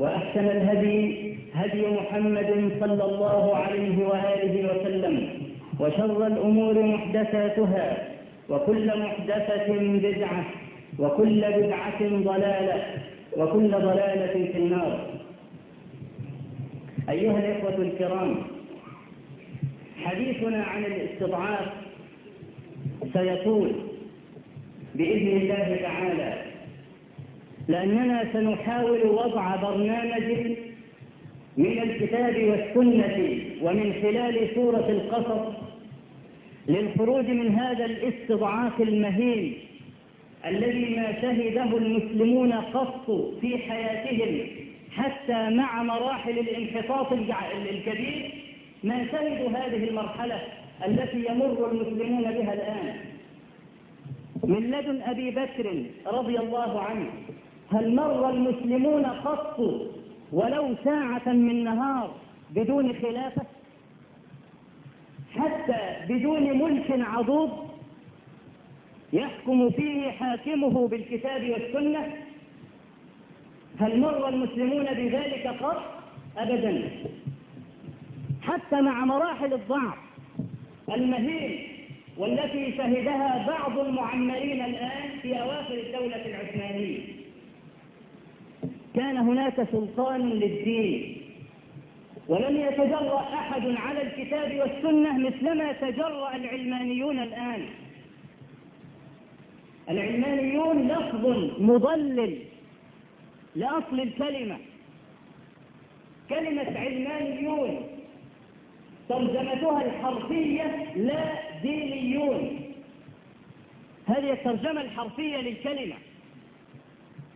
وأحسن الهدي هدي محمد صلى الله عليه وآله وسلم وشر الأمور محدثاتها وكل محدثة بدعة وكل بدعة ضلالة وكل ضلالة في النار. أيها الإخوة الكرام حديثنا عن الاستضعاف سيطول بإذن الله تعالى لأننا سنحاول وضع برنامج من الكتاب والسنة ومن خلال سورة القصص للخروج من هذا الاستضعاف المهين الذي ما شهده المسلمون قط في حياتهم حتى مع مراحل الانحطاط الكبير ما شهدوا هذه المرحلة التي يمر المسلمون بها الآن. من لدن أبي بكر رضي الله عنه هل مر المسلمون قط ولو ساعة من نهار بدون خلافة؟ حتى بدون ملك عضوض يحكم فيه حاكمه بالكتاب والسنة؟ هل مر المسلمون بذلك قط؟ أبدا. حتى مع مراحل الضعف المهين والتي شهدها بعض المعمرين الآن في أواخر الدولة العثمانية. كان هناك سلطان للدين ولم يتجرأ أحد على الكتاب والسنة مثلما تجرأ العلمانيون الآن. العلمانيون لفظ مضلل لأصل الكلمة. كلمة علمانيون ترجمتها الحرفية لا دينيون. هذه الترجمة الحرفية للكلمة.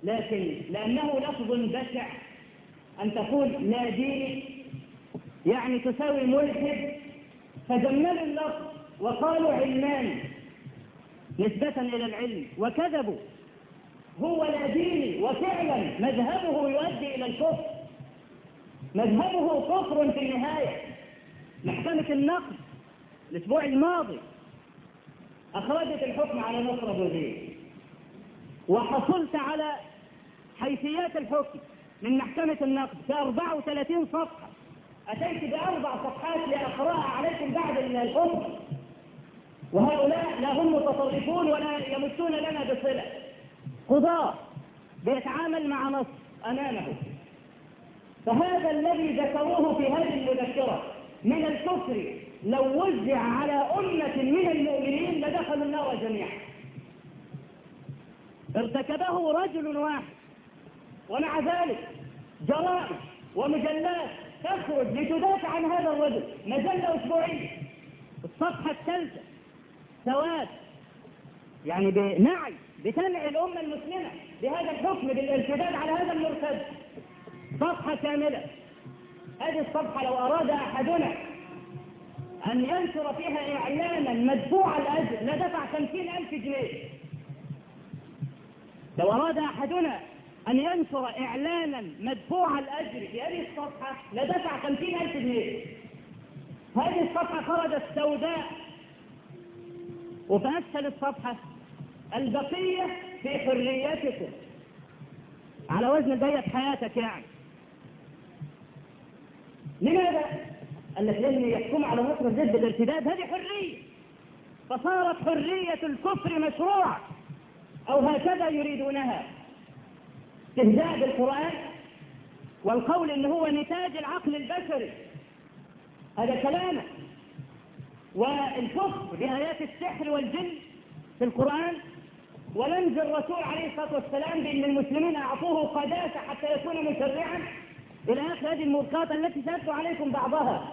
لكن لأنه لفظ بشع أن تقول لا ديني يعني تساوي ملحد فجملوا اللفظ وقالوا علماني نسبة إلى العلم وكذبوا. هو لا ديني وفعلا مذهبه يؤدي إلى الكفر. مذهبه كفر في النهاية. محكمة النقد الأسبوع الماضي أخرجت الحكم على نصر بوزير وحصلت على حيثيات الحكم من محكمة النقد في 34 صفحة. أتيت بأربع صفحات لأقرأها عليكم بعد الحكم. وهؤلاء لا هم متصرفون ولا يمسون لنا بصلة. قضاة بيتعامل مع نص أمامه. فهذا الذي ذكروه في هذه المذكرة من الكفر لو وزع على أمة من المؤمنين لدخلوا النار جميعا. ارتكبه رجل واحد ومع ذلك جرائم ومجلات تخرج لتدافع عن هذا الرجل مجلة أسبوعية. الصفحة الثالثة سواد يعني بنعي بتنعي الأمة المسلمة بهذا الحكم بالارتداد على هذا المرتد. صفحة كاملة. هذه الصفحة لو أراد أحدنا أن ينشر فيها إعلانا مدفوع الأجر لدفع خمسين ألف جنيه. لو أراد أحدنا أن ينشر إعلانا مدفوع الأجر في هذه الصفحة لدفع خمسين ألف جنيه. هذه الصفحة خرجت سوداء وفي أسفل الصفحة البقية في حريتكم. على وزن بقية حياتك يعني. لماذا؟ الذين يحكم على مصر ضد الارتداد. هذه حرية. فصارت حرية الكفر مشروعة. أو هكذا يريدونها. استهزاء بالقرآن والقول إن هو نتاج العقل البشري. هذا كلامه. والكفر بآيات السحر والجن في القرآن. ولمز الرسول عليه الصلاة والسلام بأن المسلمين أعطوه قداسة حتى يكون مشرعا إلى آخر هذه المرقات التي سأتلو عليكم بعضها.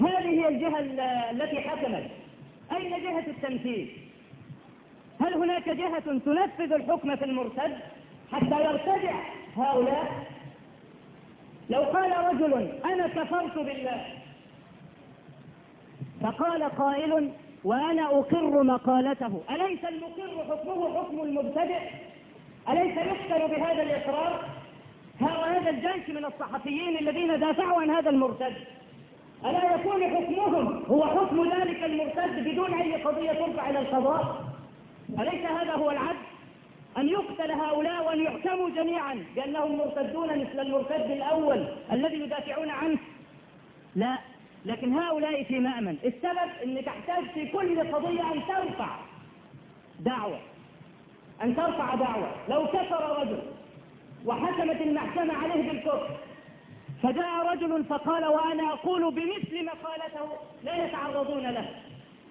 هذه هي الجهة التي حكمت. أين جهة التمثيل؟ هل هناك جهة تنفذ الحكم في المرتد حتى يرتدع هؤلاء؟ لو قال رجل أنا كفرت بالله فقال قائل وأنا أقر مقالته. أليس المقر حكمه حكم المبتدئ أليس يقتل بهذا الإقرار؟ هذا الجيش من الصحفيين الذين دافعوا عن هذا المرتد. ألا يكون حكمهم هو حكم ذلك المرتد بدون أي قضية ترفع إلى القضاء؟ أليس هذا هو العدل؟ أن يقتل هؤلاء وأن يحكموا جميعا؟ بأنهم مرتدون مثل المرتد الأول الذي يدافعون عنه؟ لا لكن هؤلاء في مأمن. السبب أن تحتاج في كل قضية أن ترفع دعوة. أن ترفع دعوة. لو كفر رجل وحكمت المحكمة عليه بالكفر فجاء رجل فقال وأنا أقول بمثل ما قالته لا يتعرضون له.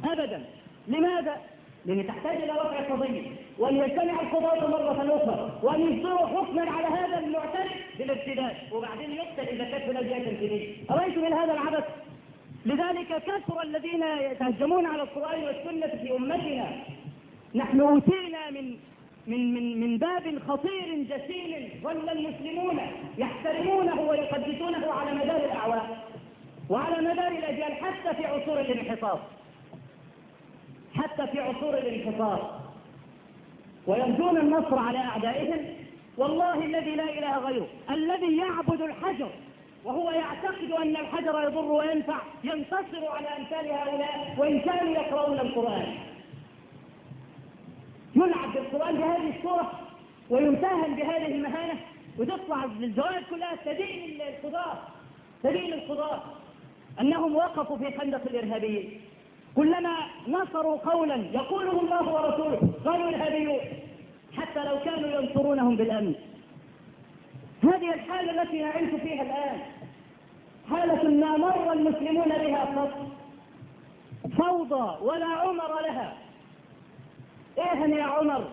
أبدا. لماذا؟ لأن تحتاج إلى رفع قضية. وأن يجتمع القضاة مرة أخرى. وأن يصدروا حكما على هذا المعترف بالارتداد وبعدين يقتل إذا كانت هناك تنفيذية. أرأيتم إلى هذا العبث؟ لذلك كثر الذين يتهجمون على القرآن والسنة في أمتنا. نحن أوتينا من من من من باب خطير جسيم. ظل المسلمون يحترمونه ويقدسونه على مدار الأعوام. وعلى مدار الأجيال حتى في عصور الانحطاط حتى في عصور الانحطاط ويرجون النصر على أعدائهم. والله الذي لا إله غيره الذي يعبد الحجر وهو يعتقد أن الحجر يضر وينفع ينتصر على أمثال هؤلاء وإن كانوا يقرؤون القرآن. يلعب بالقرآن بهذه الصورة ويمتهن بهذه المهانة وتطلع الجوائز كلها تدين القضاة تدين القضاة أنهم وقفوا في خندق الإرهابيين. كلما نصروا قولا يقوله الله ورسوله قالوا إرهابيون حتى لو كانوا ينصرونهم بالأمن. هذه الحالة التي نعيش فيها الآن حالة ما مر المسلمون بها قط. فوضى ولا عمر لها. إيه يا عمر؟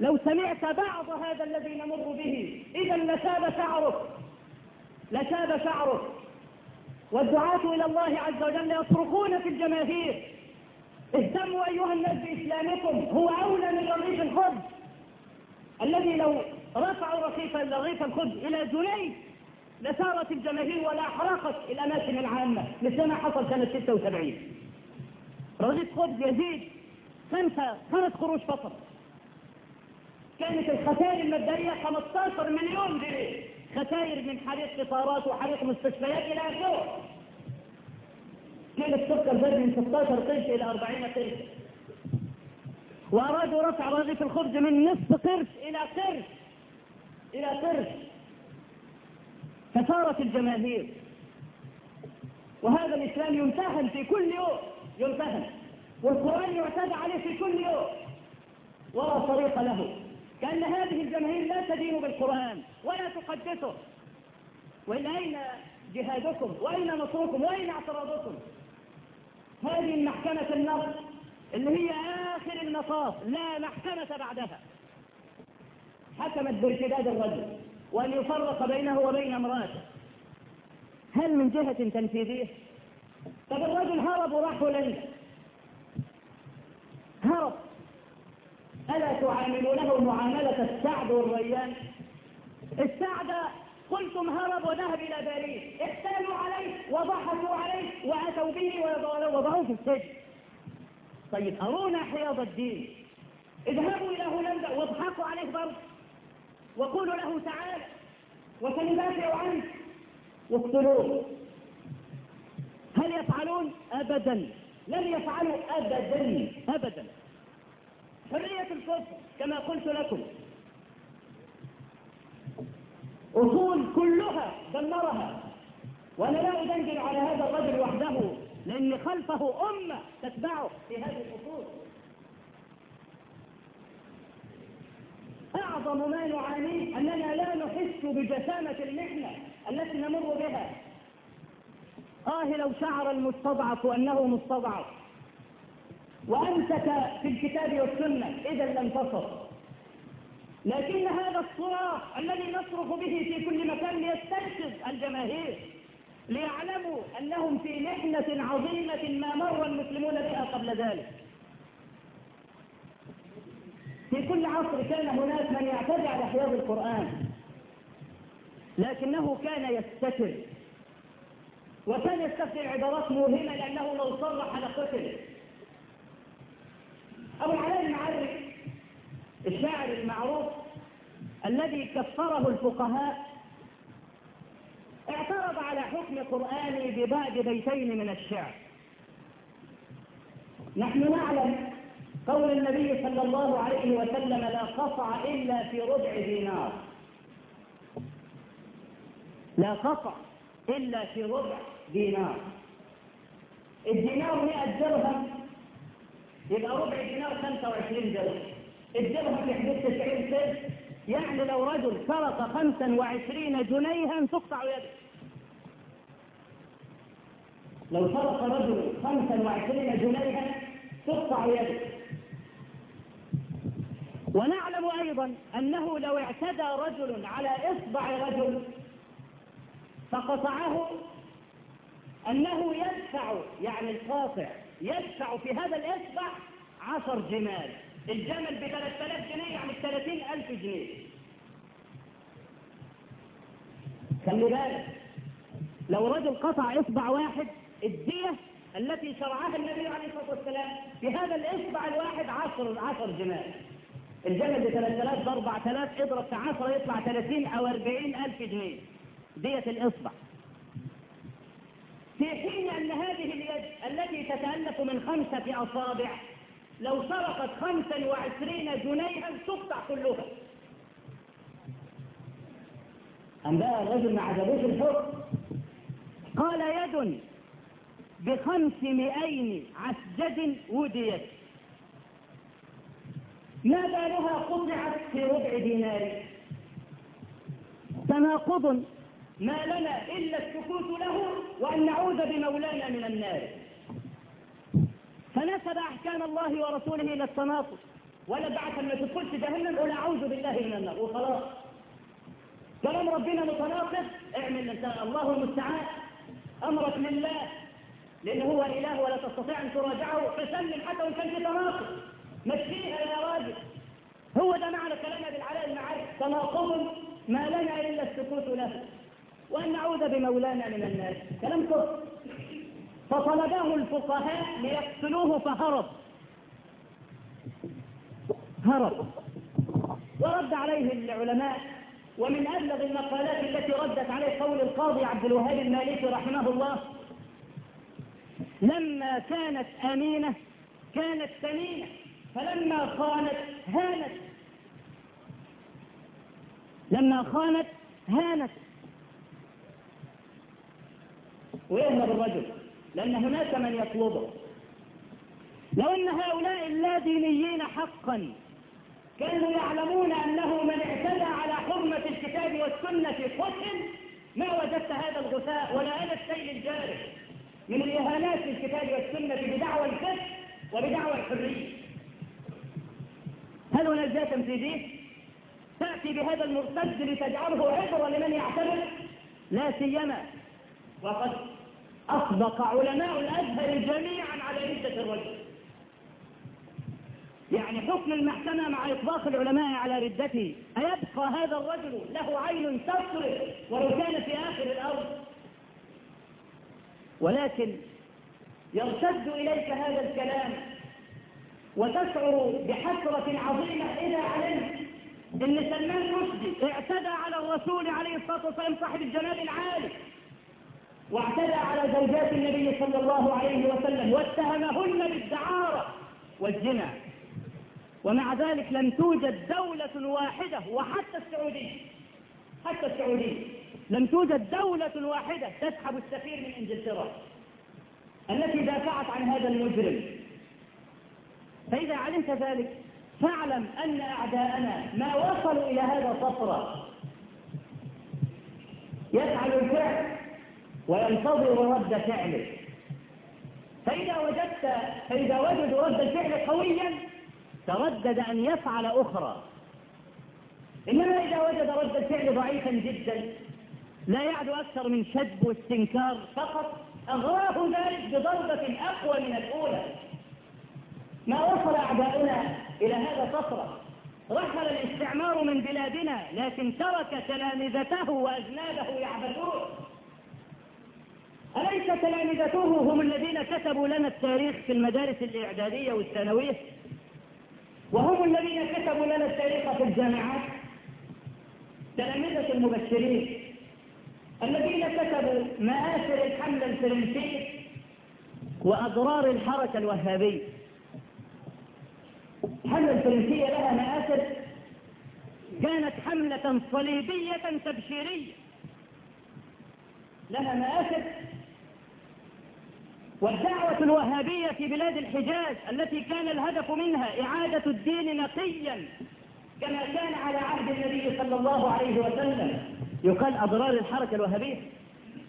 لو سمعت بعض هذا الذي نمر به اذا لشاب شعرك لشاب شعرك والدعاة إلى الله عز وجل يصرخون في الجماهير. اهتموا أيها الناس بإسلامكم هو أولى من رغيف الخبز. الذي لو رفعوا رغيف رغيف الخبز إلى جنيه لسارت الجماهير ولا احرقت الأماكن العامة مثل ما حصل سنة 76 رغيف خبز يزيد خمسة خمس قروش فقط. كانت الخسائر المبدئية 15 مليون جنيه. خسائر من حريق قطارات وحريق مستشفيات إلى آخره. كيلو السكر زاد من 16 قرش إلى 40 قرش وأرادوا رفع رغيف الخبز من نصف قرش إلى قرش إلى قرش. فصارت الجماهير. وهذا الإسلام يمتهن في كل يوم يمتهن والقرآن يعتدى عليه في كل يوم. ولا طريق له. كأن هذه الجماهير لا تدين بالقرآن ولا تقدسه. وإلا أين جهادكم؟ وأين نصركم؟ وأين اعتراضكم؟ هذه المحكمة النصر اللي هي آخر المطاف لا محكمة بعدها. حكمت بارتداد الرجل وأن يفرق بينه وبين امرأته. هل من جهة تنفيذية؟ طب الرجل هرب وراح هرب. ألا تعاملونه معاملة السعد والريان؟ السعد قلتم هرب وذهب إلى باريس احتالوا عليه وضحكوا عليه وأتوا به ووضعوه في السجن. طيب أرونا حياض الدين. اذهبوا إلى هولندا واضحكوا عليه برضه. وقولوا له تعالى وسندافع عنه. واقتلوه. هل يفعلون؟ أبدا. لن يفعلوا أبدا. أبدا. حرية الكفر كما قلت لكم. أصول كلها دمرها. وأنا لا أدندن على هذا الرجل وحده لأن خلفه أمة تتبعه في هذه الأصول. أعظم ما نعانيه أننا لا نحس بجسامة المحنة التي نمر بها. آه لو شعر المستضعف أنه مستضعف. وأمسك في الكتاب والسنة. إذا لانتصر. لكن هذا الصراخ الذي نصرخ به في كل مكان ليستيقظ الجماهير ليعلموا أنهم في محنة عظيمة ما مر المسلمون بها قبل ذلك. في كل عصر كان هناك من يعتدي على حفظ القرآن لكنه كان يستتر وكان يستخدم عبارات موهمة لأنه لو صرح لقتل أبو العلاء المعرف الشاعر المعروف الذي كفره الفقهاء اعترض على حكم قرآني ببعد بيتين من الشعر. نحن نعلم قول النبي صلى الله عليه وسلم لا قطع إلا في ربع دينار. لا قطع إلا في ربع دينار. الدينار 100 درهم يبقى ربع دينار 25 درهم. الدرهم في حدود 90 سنت يعني لو رجل سرق 25 جنيها تقطع يده. لو سرق رجل 25 جنيها تقطع يده. ونعلم أيضا أنه لو اعتدى رجل على إصبع رجل فقطعه أنه يدفع يعني القاطع يدفع في هذا الإصبع عشر جمال. الجمل ب 3000 جنيه يعني 30000 جنيه. خلي بالك لو رجل قطع إصبع واحد الدية التي شرعها النبي عليه الصلاة والسلام في هذا الإصبع الواحد عشر عشر جمال. الجمل ب 3000 ب 4000 إضرب في 10 يطلع 30 أو 40 ألف جنيه. دية الإصبع. في حين أن هذه اليد التي تتألف من خمسة أصابع لو سرقت خمسا وعشرين جنيها تقطع كلها. أم بقى الرجل ما عجبوش الحكم؟ قال يد بخمسمائين عسجد وديت. ما بالها قطعت في ربع دينار. تناقض ما لنا إلا السكوت له وأن نعوذ بمولانا من النار. فنسب أحكام الله ورسوله إلى التناقض ولا بعث ما تدخلش جهنم ولا أعوذ بالله من النار. وخلاص كلام ربنا متناقض اعمل انت الله المستعان. أمرك لله. لأنه هو الإله ولا تستطيع أن تراجعه. فسلم حتى وإن كان في تناقض مشيها يا راجل. هو ده معنى كلامنا بالعلاء المعارف تناقض ما لنا إلا السكوت له. وأن نعوذ بمولانا من الناس. كلام كفر. فطلبه الفقهاء ليقتلوه فهرب. هرب. ورد عليه العلماء ومن أبلغ المقالات التي ردت عليه قول القاضي عبد الوهاب المالكي رحمه الله لما كانت أمينة كانت سمينة فلما خانت هانت. لما خانت هانت. ويهرب الرجل لأن هناك من يطلبه. لو أن هؤلاء اللادينيين حقا كانوا يعلمون أنه من اعتدى على حرمة الكتاب والسنة قتل ما وجدت هذا الغثاء ولا هذا السيل الجارح من الإهانات في الكتاب والسنة بدعوى الكفر وبدعوى الحرية. هل هناك ذات تنفيذية؟ تأتي بهذا المرتد لتجعله عبرة لمن يعتبر لا سيما. وقد أصدق علماء الأزهر جميعا على ردة الرجل. يعني حكم المحكمة مع إطلاق العلماء على ردته أيبقى هذا الرجل له عين تصرف ولو كان في آخر الأرض؟ ولكن يرتد إليك هذا الكلام وتشعر بحسرة عظيمة إذا علمت أن سلمان رشدي اعتدى على الرسول عليه الصلاة والسلام صاحب الجلال العالي. واعتدى على زوجات النبي صلى الله عليه وسلم واتهمهن بالدعارة والزنا. ومع ذلك لم توجد دولة واحدة وحتى السعودية حتى السعودية لم توجد دولة واحدة تسحب السفير من إنجلترا التي دافعت عن هذا المجرم. فإذا علمت ذلك فاعلم أن أعداءنا ما وصلوا إلى هذا الصفرة يفعل الفعل. وينتظر رد فعله. فإذا وجدت فإذا وجدوا رد الفعل قويا تردد أن يفعل أخرى. إنما إذا وجد رد الفعل ضعيفا جدا لا يعد أكثر من شد واستنكار فقط. أغراه ذلك بضربة أقوى من الأولى. ما وصل أعداؤنا إلى هذا فترة رحل الاستعمار من بلادنا لكن ترك تلامذته وأجناده يعبثون أليس تلامذته هم الذين كتبوا لنا التاريخ في المدارس الإعدادية والثانوية؟ وهم الذين كتبوا لنا التاريخ في الجامعات؟ تلامذة المبشرين الذين كتبوا مآثر الحملة الفرنسية وأضرار الحركة الوهابية. الحملة الفرنسية لها مآثر. كانت حملة صليبية تبشيرية. لها مآثر. والدعوة الوهابية في بلاد الحجاز التي كان الهدف منها إعادة الدين نقيا كما كان على عهد النبي صلى الله عليه وسلم. يقال أضرار الحركة الوهابية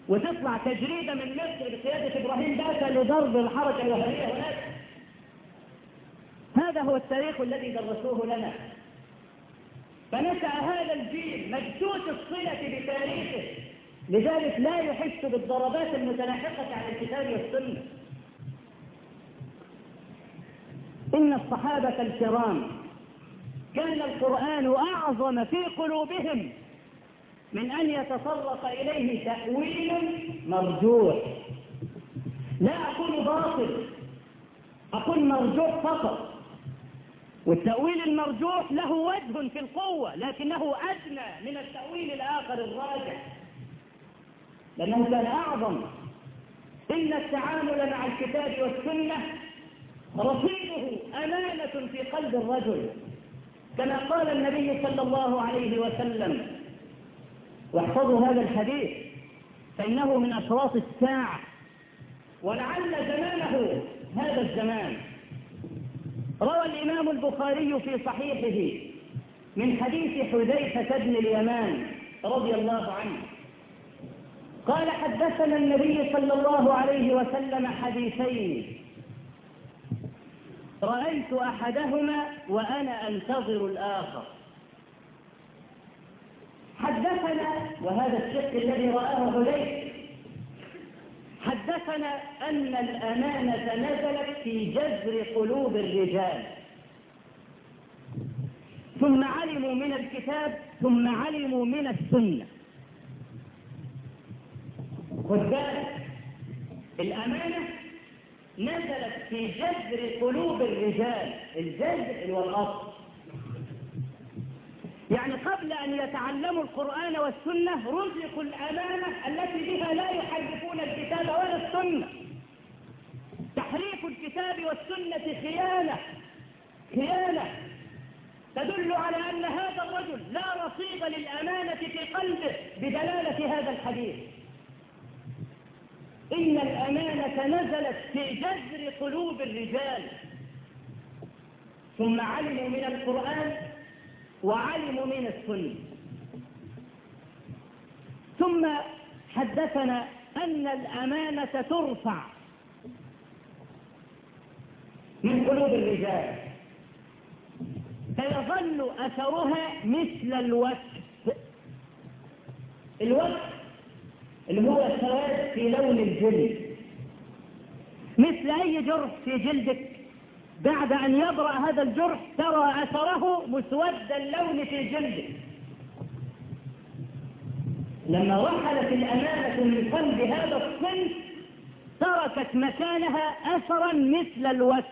وتطلع تجريدة من مصر بقيادة إبراهيم باشا لضرب الحركة الوهابية هناك. هذا هو التاريخ الذي درسوه لنا. فنشأ هذا الجيل مجسوس الصلة بتاريخه لذلك لا يحس بالضربات المتلاحقة على الكتاب والسنة. إن الصحابة الكرام كان القرآن أعظم في قلوبهم من أن يتطرق إليه تأويل مرجوح. لا أقول باطل أقول مرجوح فقط. والتأويل المرجوح له وجه في القوة لكنه أدنى من التأويل الآخر الراجح. لأنه كان أعظم. إن التعامل مع الكتاب والسنة رصيده أمانة في قلب الرجل. كما قال النبي صلى الله عليه وسلم واحفظوا هذا الحديث فإنه من أشراط الساعة ولعل زمانه هذا الزمان. روى الإمام البخاري في صحيحه من حديث حذيفة بن اليمان رضي الله عنه. قال حدثنا النبي صلى الله عليه وسلم حديثين. رأيت أحدهما وأنا أنتظر الآخر. حدثنا وهذا الشق الذي رآه حذيفة حدثنا أن الأمانة نزلت في جذر قلوب الرجال. ثم علموا من الكتاب ثم علموا من السنة. خذ بالك الأمانة نزلت في جذر قلوب الرجال الجذر الوقت يعني قبل أن يتعلموا القرآن والسنة رزقوا الأمانة التي بها لا يحرفون الكتاب ولا السنة. تحريف الكتاب والسنة خيانة خيانة. تدل على أن هذا الرجل لا رصيد للأمانة في قلبه بدلالة هذا الحديث. إن الأمانة نزلت في جذر قلوب الرجال. ثم علموا من القرآن وعلموا من السنة. ثم حدثنا أن الأمانة ترفع من قلوب الرجال. فيظل أثرها مثل الوقت الوقت اللي هو السواد في لون الجلد. مثل أي جرح في جلدك. بعد أن يبرأ هذا الجرح ترى أثره مسود اللون في جلده لما رحلت الأمانة من قلب هذا الصنف تركت مكانها أثرا مثل الوقت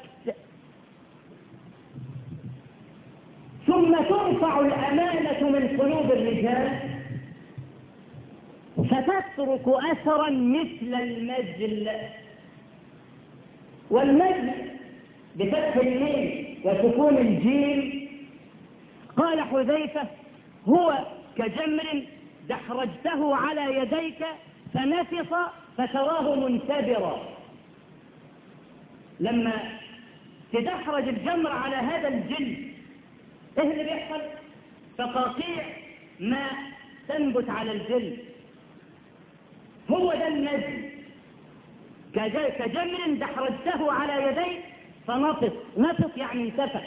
ثم ترفع الأمانة من قلوب الرجال. فتترك أثرا مثل المجل. والمجل بفتح الميم وسكون الجيم. قال حذيفة هو كجمر دحرجته على يديك فنفص فتراه منتبرا. لما تدحرج الجمر على هذا الجلد إيه اللي بيحصل؟ فقاطيع ما تنبت على الجلد. هو ده النجم كجمر دحرجته على يديك فنطق. نطق يعني انتفخ.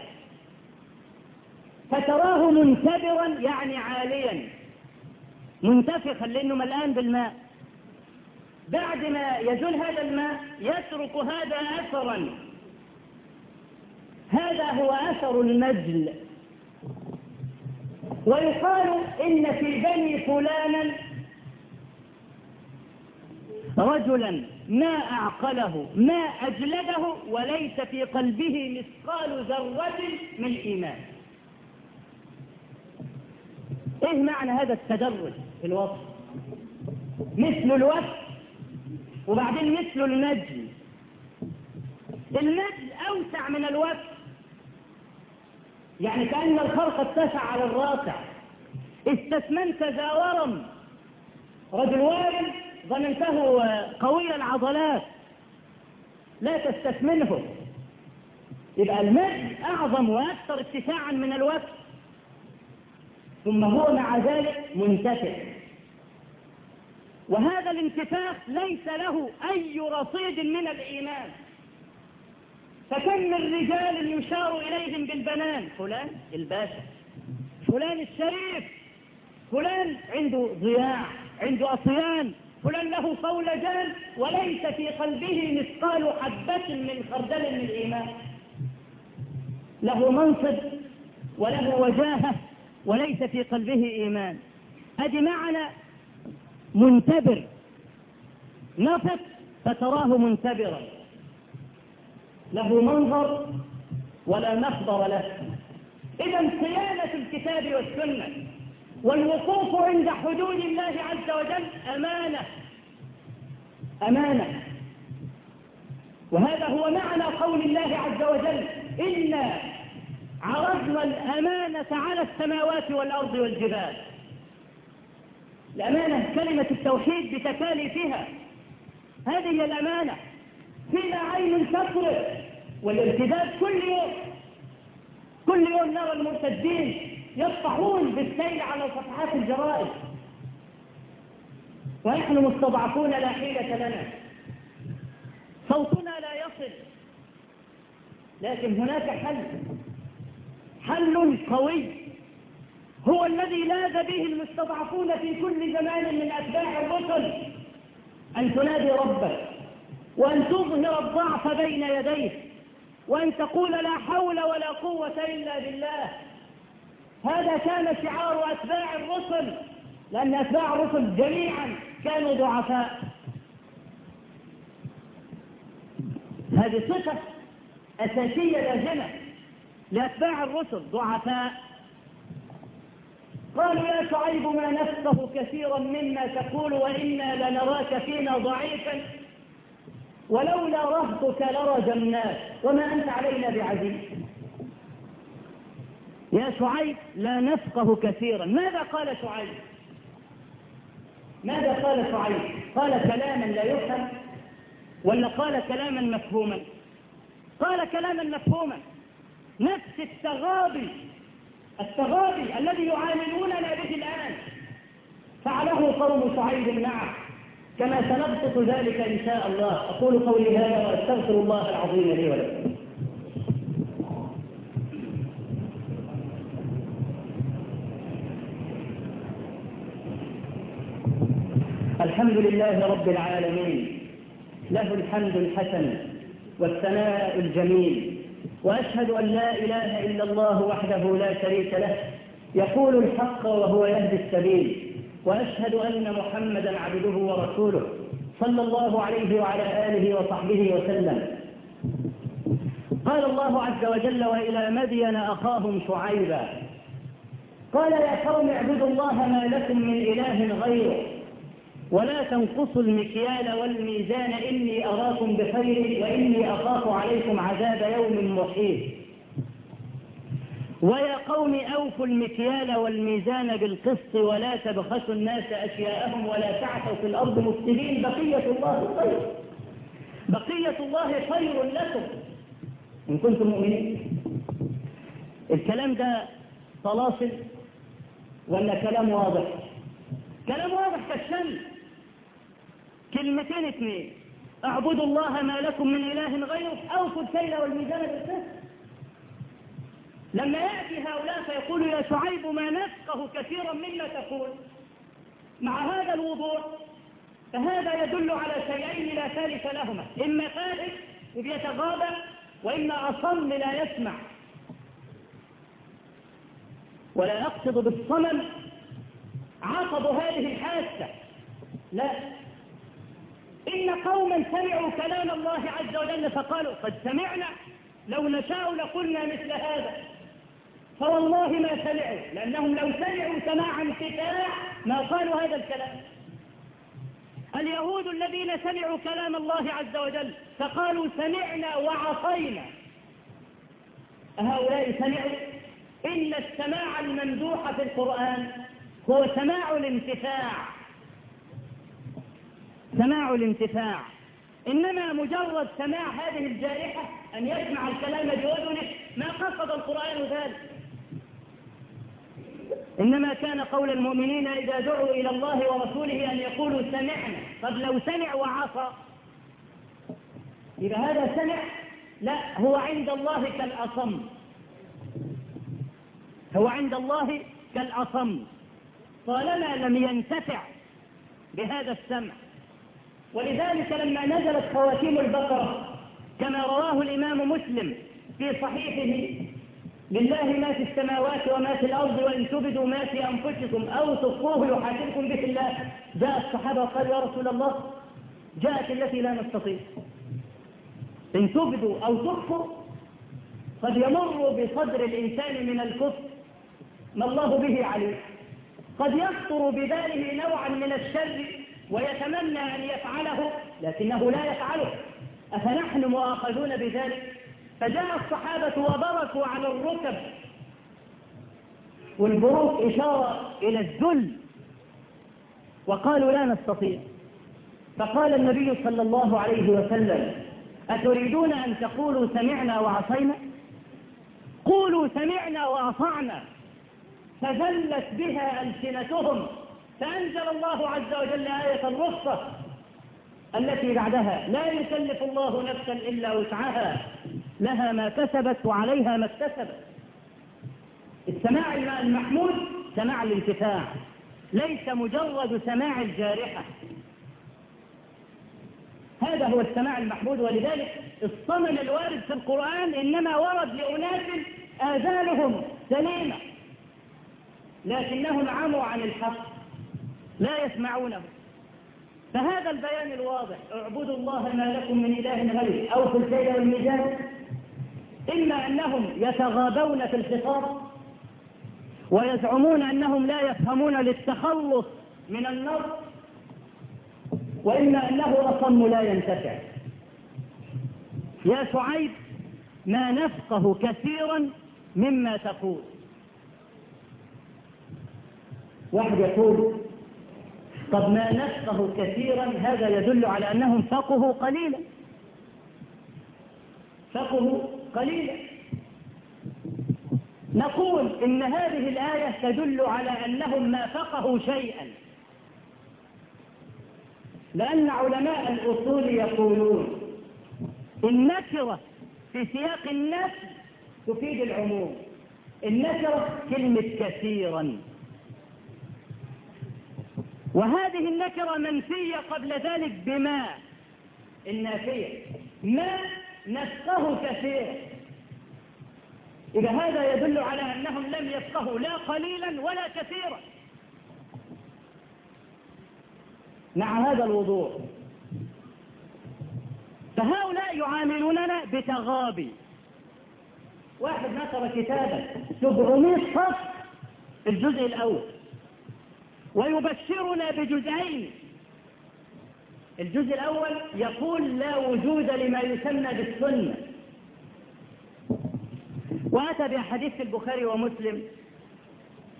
فتراه منتبرا يعني عاليا. منتفخا لأنه ملآن بالماء. بعد ما يزول هذا الماء يترك هذا أثرا. هذا هو أثر المجل. ويقال إن في بني فلانا رجلا ما أعقله ما أجلده وليس في قلبه مثقال ذرة من إيمان. إيه معنى هذا التدرج في الوصف؟ مثل الوصف وبعدين مثل النجم النجم أوسع من الوصف. يعني كأن الخلق اتسع على الراسع. استثمنت ذا ورم رجل وارم ظننته قوي العضلات لا تستثمنه يبقى المد أعظم وأكثر اتساعا من الوقت ثم هو مع ذلك منتفع. وهذا الانتفاخ ليس له أي رصيد من الإيمان. فكم من رجال يشار إليهم بالبنان؟ فلان الباشا. فلان الشريف. فلان عنده ضياع عنده أصيان. فلان له صولجان وليس في قلبه مثقال حبة من خردل من الإيمان له منصب وله وجاهة وليس في قلبه إيمان. أدي معنى منتبر. نفط فتراه منتبرا. له منظر ولا مخبر له. إذا صيانة الكتاب والسنة والوقوف عند حدود الله عز وجل أمانة. أمانة. وهذا هو معنى قول الله عز وجل إنا عرضنا الأمانة على السماوات والأرض والجبال. الأمانة كلمة التوحيد بتكاليفها هذه الأمانة. فينا عين تفرق والارتداد كل يوم. كل يوم نرى المرتدين يصفحون بالسيل على صفحات الجرائد. ونحن مستضعفون لا حيلة لنا. صوتنا لا يصل. لكن هناك حل. حل قوي. هو الذي لاذ به المستضعفون في كل زمان من أتباع الرسل أن تنادي ربك وأن تظهر الضعف بين يديه وأن تقول لا حول ولا قوة إلا بالله. هذا كان شعار أتباع الرسل لأن أتباع الرسل جميعا كانوا ضعفاء. هذه صفة أساسية لازمة لأتباع الرسل ضعفاء. قالوا يا شعيب ما نفقه كثيرا مما تقول وإنا لنراك فينا ضعيفا. ولولا رهطك لرجمناك وما أنت علينا بعزيز. يا شعيب لا نفقه كثيرا. ماذا قال شعيب؟ ماذا قال شعيب؟ قال كلاما لا يفهم ولا قال كلاما مفهوما؟ قال كلاما مفهوما. نفس التغابي التغابي الذي يعاملوننا به الآن فعله قوم شعيب معه. كما سنبسط ذلك إن شاء الله. أقول قولي هذا وأستغفر الله العظيم لي ولكم. الحمد لله رب العالمين. له الحمد الحسن والثناء الجميل. وأشهد أن لا إله إلا الله وحده لا شريك له. يقول الحق وهو يهدي السبيل. وأشهد أن محمدا عبده ورسوله. صلى الله عليه وعلى آله وصحبه وسلم. قال الله عز وجل وإلى مدين أخاهم شعيبا. قال يا قوم اعبدوا الله ما لكم من إله غيره. ولا تنقصوا المكيال والميزان إني أراكم بخير وإني أخاف عليكم عذاب يوم محيط. ويا قوم أوفوا المكيال والميزان بالقسط ولا تبخسوا الناس أشياءهم ولا تعثوا في الأرض مفسدين. بقية الله خير. بقية الله خير لكم. إن كنتم مؤمنين. الكلام ده طلاسل ولا كلام واضح؟ كلام واضح كالشمس. كلمتين اثنين. اعبدوا الله ما لكم من إله غيره. أوفوا الكيل والميزان بالقسط. لما يأتي هؤلاء فيقول يا شعيب ما نفقه كثيرا مما تقول. مع هذا الوضوح فهذا يدل على شيئين لا ثالث لهما. إما فائد وبيتغاضى وإما أصم لا يسمع. ولا أقصد بالصمم عقب هذه الحاسة لا. إن قوما سمعوا كلام الله عز وجل فقالوا قد سمعنا لو نشاء لقلنا مثل هذا. فوالله ما سمعوا لأنهم لو سمعوا سماع انفتاح ما قالوا هذا الكلام. اليهود الذين سمعوا كلام الله عز وجل فقالوا سمعنا وعصينا. هؤلاء سمعوا؟ إن السماع الممدوح في القرآن هو سماع الانتفاع. سماع الانتفاع. إنما مجرد سماع هذه الجارحة أن يسمع الكلام بأذنه ما قصد القرآن ذلك. إنما كان قول المؤمنين إذا دعوا إلى الله ورسوله أن يقولوا سمعنا قد لو سمع وعصى. إذا هذا سمع لا هو عند الله كالأصم. هو عند الله كالأصم. طالما لم ينتفع بهذا السمع ولذلك لما نزلت خواتيم البقرة كما رواه الإمام مسلم في صحيحه لله ما في السماوات وما في الأرض وإن تبدوا ما في أنفسكم أو تخفوه يحاسبكم به الله. جاء الصحابة وقالوا يا رسول الله جاءت التي لا نستطيع. إن تبدوا أو تخفوا قد يمر بصدر الإنسان من الكفر ما الله به عليه قد يخطر بباله نوعا من الشر ويتمنى أن يفعله لكنه لا يفعله. أفنحن مؤاخذون بذلك؟ فجاء الصحابة وبركوا على الركب. والبروك إشارة إلى الذل. وقالوا لا نستطيع. فقال النبي صلى الله عليه وسلم أتريدون أن تقولوا سمعنا وعصينا؟ قولوا سمعنا وأطعنا. فذلت بها ألسنتهم. فأنزل الله عز وجل آية الرخصة التي بعدها لا يكلف الله نفسا إلا وسعها لها ما كسبت وعليها ما اكتسبت. السماع المحمود سماع الانتفاع ليس مجرد سماع الجارحة. هذا هو السماع المحمود ولذلك الصمم الوارد في القرآن إنما ورد لأناس آذانهم سليمة لكنهم عموا عن الحق. لا يسمعونه. فهذا البيان الواضح. اعبدوا الله ما لكم من إله غيره. أو في الكيل والميزان إما أنهم يتغابون في الخطاب ويزعمون أنهم لا يفهمون للتخلص من النار وإما أنه أصم لا ينتفع. يا شعيب ما نفقه كثيرا مما تقول. واحد يقول طب ما نفقه كثيرا هذا يدل على أنهم فقهوا قليلا. فقهوا قليلا. نقول إن هذه الآية تدل على أنهم ما فقهوا شيئا. لأن علماء الأصول يقولون النكرة في سياق النفس تفيد العموم. النكرة كلمة كثيرا. وهذه النكرة منفية قبل ذلك بما؟ النافية ما نفقه كثير. إذا هذا يدل على أنهم لم يفقهوا لا قليلا ولا كثيرا. مع هذا الوضوح فهؤلاء يعاملوننا بتغابي. واحد نشر كتابا 700 صف الجزء الأول. ويبشرنا بجزئين. الجزء الأول يقول لا وجود لما يسمى بالسنة. وأتى بأحاديث البخاري ومسلم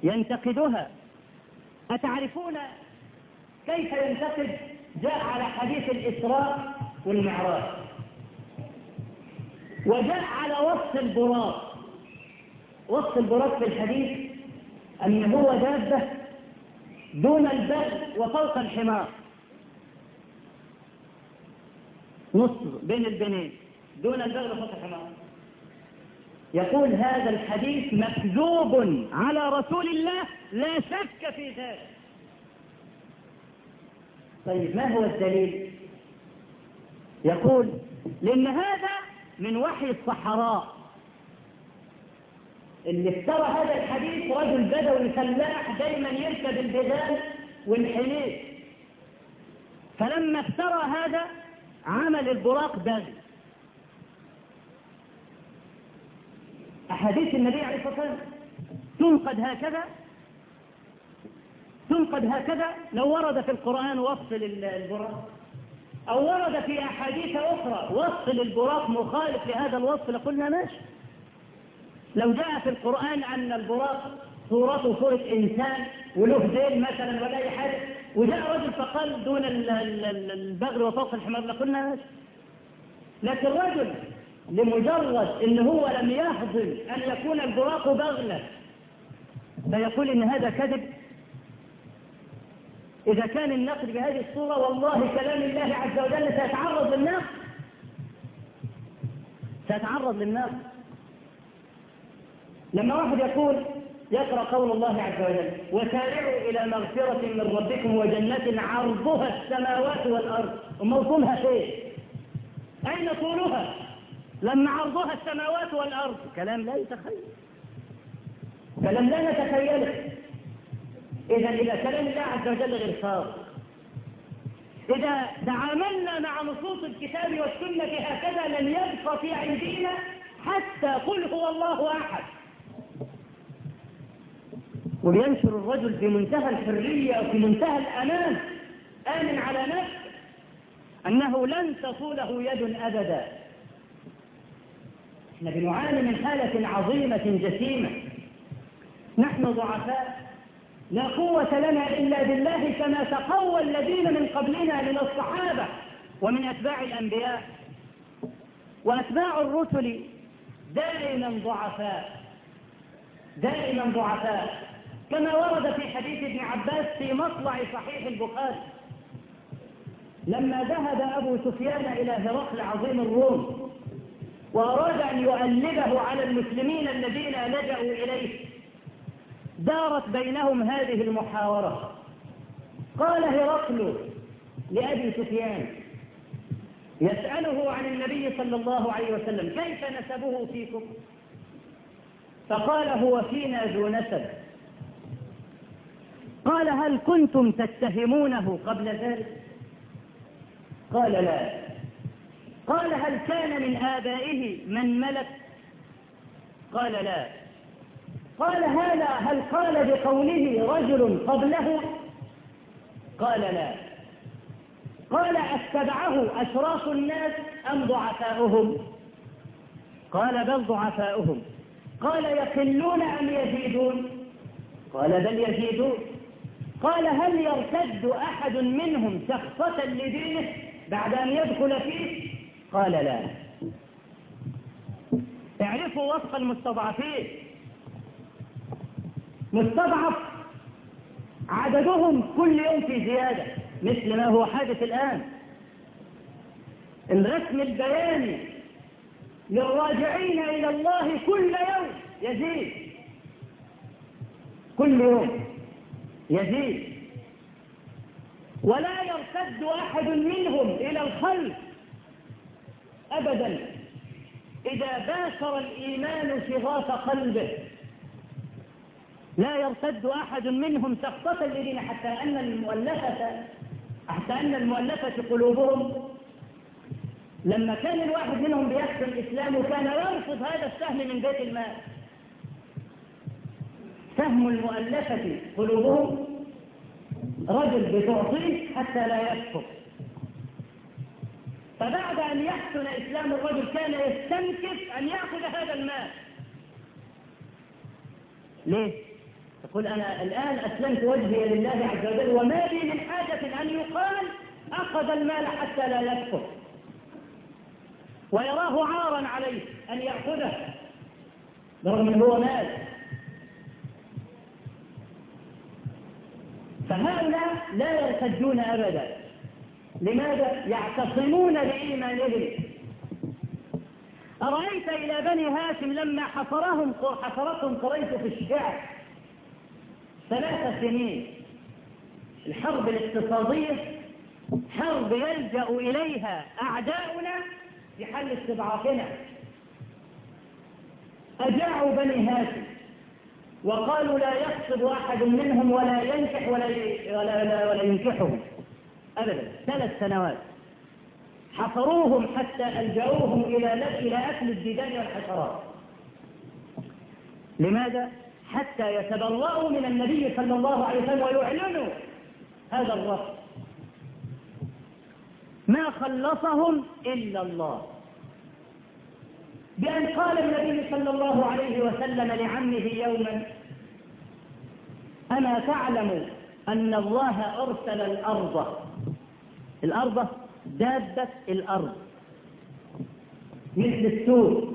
ينتقدها. أتعرفون كيف ينتقد؟ جاء على حديث الإسراء والمعراج. وجاء على وصف البراق. وصف البراق في الحديث أن هو دابة دون الباب وفوق الحمار. نص بين البنين. دون البغل فوق الحمار. يقول هذا الحديث مكذوب على رسول الله لا شك في ذلك. طيب ما هو الدليل؟ يقول لأن هذا من وحي الصحراء. اللي افترى هذا الحديث رجل بدوي فلاح دايما يركب البدال والحليب فلما افترى هذا عمل البراق بغي أحاديث النبي عليه الصلاة والسلام تنقد هكذا تنقد هكذا لو ورد في القرآن وصف للبراق أو ورد في أحاديث أخرى وصف للبراق مخالف لهذا الوصف لقلنا ماشي. لو جاء في القرآن أن البراق صورته صورة إنسان وله ذيل مثلا ولا أي حاجة وجاء رجل فقال دون البغل وفوق الحمار لقلنا ماشي لكن رجل لمجرد إن هو لم يحضر أن يكون البراق بغلا فيقول إن هذا كذب. إذا كان النقد بهذه الصورة والله كلام الله عز وجل سيتعرض للنقد سيتعرض للنقد لما واحد يقول يقرأ قول الله عز وجل وسارعوا إلى مغفرة من ربكم وجنة عرضها السماوات والأرض. وموصولها فين أين طولها؟ لما عرضها السماوات والأرض. كلام لا يتخيل. كلام لا نتخيله إذا إذا كلام الله عز وجل غير صادق. إذا تعاملنا مع نصوص الكتاب والسنة هكذا لن يبقى في أيدينا حتى قل هو الله أحد. وينشر الرجل في منتهى الحرية وفي منتهى الأمان آمن على نفسه. أنه لن تصوله يد أبدا. إحنا بنعاني من حالة عظيمة جسيمة. نحن ضعفاء. لا قوة لنا إلا بالله كما تقوى الذين من قبلنا من الصحابة ومن أتباع الأنبياء. وأتباع الرسل دائما ضعفاء. دائما ضعفاء. كما ورد في حديث ابن عباس في مطلع صحيح البخاري. لما ذهب أبو سفيان إلى هرقل عظيم الروم وأراد أن يؤلبه على المسلمين الذين لجأوا إليه دارت بينهم هذه المحاورة. قال هرقل لأبي سفيان يسأله عن النبي صلى الله عليه وسلم كيف نسبه فيكم؟ فقال هو فينا ذو نسب. قال هل كنتم تتهمونه قبل ذلك؟ قال لا. قال هل كان من آبائه من ملك؟ قال لا. قال هذا هل قال بقوله رجل قبله؟ قال لا. قال أتبعه أشراف الناس أم ضعفاؤهم؟ قال بل ضعفاؤهم. قال يقلون أم يزيدون؟ قال بل يزيدون. قال هل يرتد أحد منهم شخصة لدينه بعد أن يدخل فيه؟ قال لا. اعرفوا وصف المستضعفين. مستضعف عددهم كل يوم في زيادة مثل ما هو حادث الآن. الرسم البياني للراجعين إلى الله كل يوم يزيد. كل يوم. يزيد. ولا يرتد أحد منهم إلى الخلف أبدا. إذا باشر الإيمان شغاف قلبه لا يرتد أحد منهم سقطة لدين حتى أن المؤلفة حتى أن المؤلفة قلوبهم لما كان الواحد منهم بيحكم الإسلام وكان يرفض هذا السهم من بيت المال. سهم المؤلفة قلوبهم رجل بتعطيه حتى لا يسقط فبعد أن يحسن إسلام الرجل كان يستنكف أن يأخذ هذا المال. ليه؟ يقول أنا الآن أسلمت وجهي لله عز وجل وما لي من حاجة أن يقال أخذ المال حتى لا يسقط ويراه عارا عليه أن يأخذه برغم أنه هو مال. فهؤلاء لا يرتدون أبدا. لماذا؟ يعتصمون بإيمانهم أرأيت إلى بني هاشم لما حصرهم حصرتهم قريش في الشعب ثلاث سنين. الحرب الاقتصادية حرب يلجأ إليها أعداؤنا في حل استضعافنا أجاعوا بني هاشم. وقالوا لا يخطب أحد منهم ولا ينكح ولا ولا, ولا, ولا ينكحهم. أبدا. ثلاث سنوات. حصروهم حتى ألجأوهم إلى إلى أكل الديدان والحشرات. لماذا؟ حتى يتبرأوا من النبي صلى الله عليه وسلم ويعلنوا هذا الرفض. ما خلصهم إلا الله. بأن قال النبي صلى الله عليه وسلم لعمه يوما أما تعلم أن الله أرسل الأرض. الأرض دابة الأرض. مثل السور.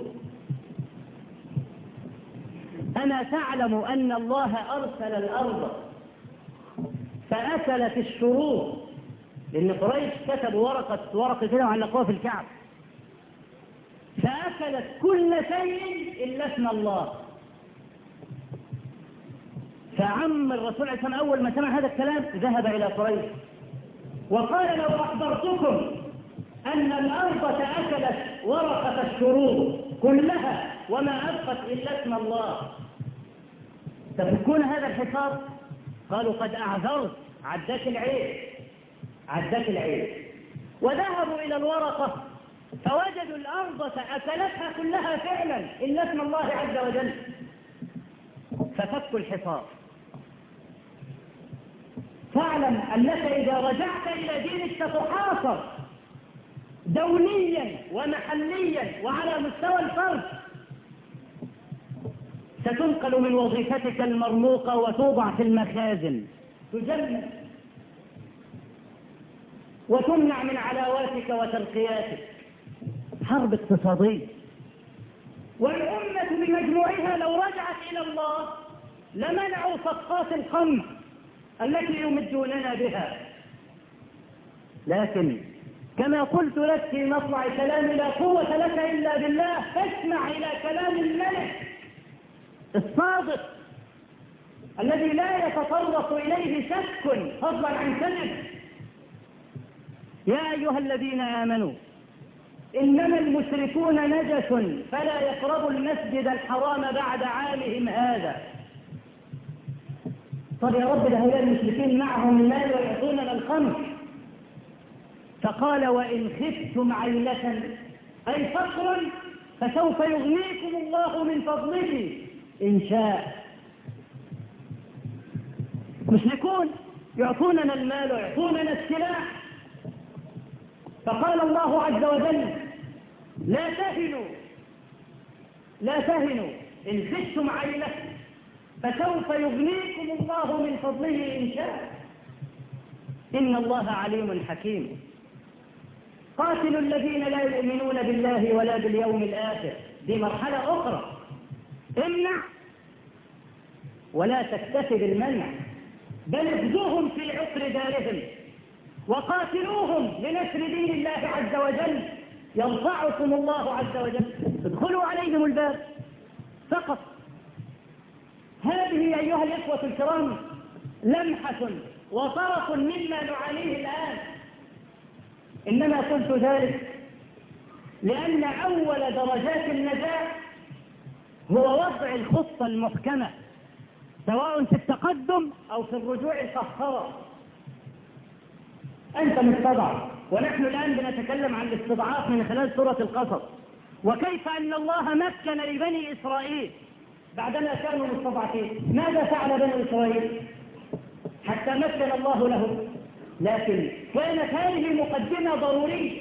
أما تعلم أن الله أرسل الأرض. فأكلت الشروط لأن قريش كتبوا ورقة ورقة كده وعلقوها في الكعب. فأكلت كل شيء إلا اسم الله. فعم الرسول عليه الصلاة أول ما سمع هذا الكلام ذهب إلى قريش. وقال لو أخبرتكم أن الأرض أكلت ورقة الشروط كلها وما أبقت إلا اسم الله. تفكون هذا الحصار؟ قالوا قد أعذرت. عداك العيب عداك العيب وذهبوا إلى الورقة. فوجدوا الأرض أكلتها كلها فعلا إلا اسم الله عز وجل. ففكوا الحصار. فاعلم أنك إذا رجعت إلى دينك ستحاصر دوليا ومحليا وعلى مستوى الفرد. ستنقل من وظيفتك المرموقة وتوضع في المخازن. تجمد وتمنع من علاواتك وترقياتك. حرب اقتصادية. والأمة بمجموعها لو رجعت إلى الله لمنعوا صفقات الخمر. التي يمدوننا بها. لكن كما قلت لك في مطلع كلامي لا قوة لك إلا بالله. فاسمع إلى كلام الملك الصادق الذي لا يتطرق إليه شك فضلا عن كذب يا أيها الذين آمنوا إنما المشركون نجس فلا يقربوا المسجد الحرام بعد عامهم هذا. طب يا رب ده هؤلاء المشركين معهم المال ويعطوننا الخمر. فقال وإن خفتم عيلة أي فقرا فسوف يغنيكم الله من فضله إن شاء. مشركون يعطوننا المال ويعطوننا السلاح. فقال الله عز وجل لا تهنوا لا تهنوا إن خفتم عيلة فسوف يغنيكم الله من فضله إن شاء. إن الله عليم حكيم. قاتلوا الذين لا يؤمنون بالله ولا باليوم الآخر دي مرحلة أخرى. امنع ولا تكتفي بالمنع بل اخذوهم في عقر دارهم وقاتلوهم لنشر دين الله عز وجل. يرفعكم الله عز وجل. ادخلوا عليهم الباب فقط. هذه أيها الإخوة الكرام لمحة وطرف مما نعانيه الآن. إنما قلت ذلك لأن أول درجات النجاة هو وضع الخطة المحكمة سواء في التقدم أو في الرجوع القهقرة أنت مستضعف ونحن الآن بنتكلم عن الاستضعاف من خلال سورة القصص. وكيف أن الله مكن لبني إسرائيل بعدما كانوا مستضعفين ماذا فعل بني إسرائيل؟ حتى مكن الله لهم. لكن كانت هذه مقدمة ضرورية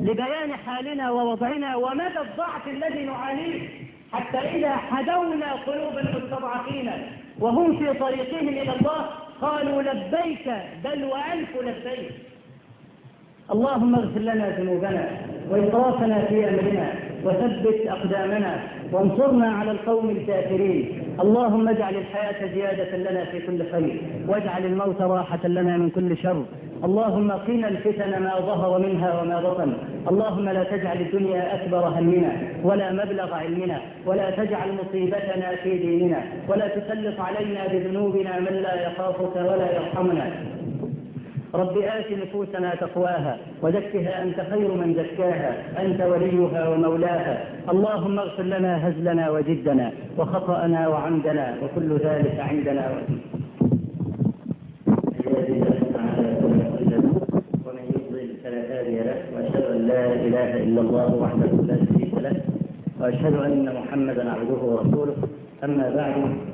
لبيان حالنا ووضعنا ومدى الضعف الذي نعانيه حتى إذا حدونا قلوب المستضعفين وهم في طريقهم إلى الله قالوا لبيك بل وألف لبيك اللهم اغفر لنا ذنوبنا وإسرافنا في أمرنا وثبت أقدامنا وانصرنا على القوم الكافرين. اللهم اجعل الحياة زيادة لنا في كل خير واجعل الموت راحة لنا من كل شر. اللهم قنا الفتن ما ظهر منها وما بطن. اللهم لا تجعل الدنيا أكبر همنا ولا مبلغ علمنا ولا تجعل مصيبتنا في ديننا ولا تسلط علينا بذنوبنا من لا يخافك ولا يرحمنا. رب آت نفوسنا تقواها وزكها أنت خير من زكاها أنت وليها ومولاها. اللهم اغفر لنا هزلنا وجدنا وخطأنا وعمدنا وكل ذلك عندنا أن لا إله إلا الله وحده لا شريك له وأشهد أن محمدا عبده ورسوله. أما بعد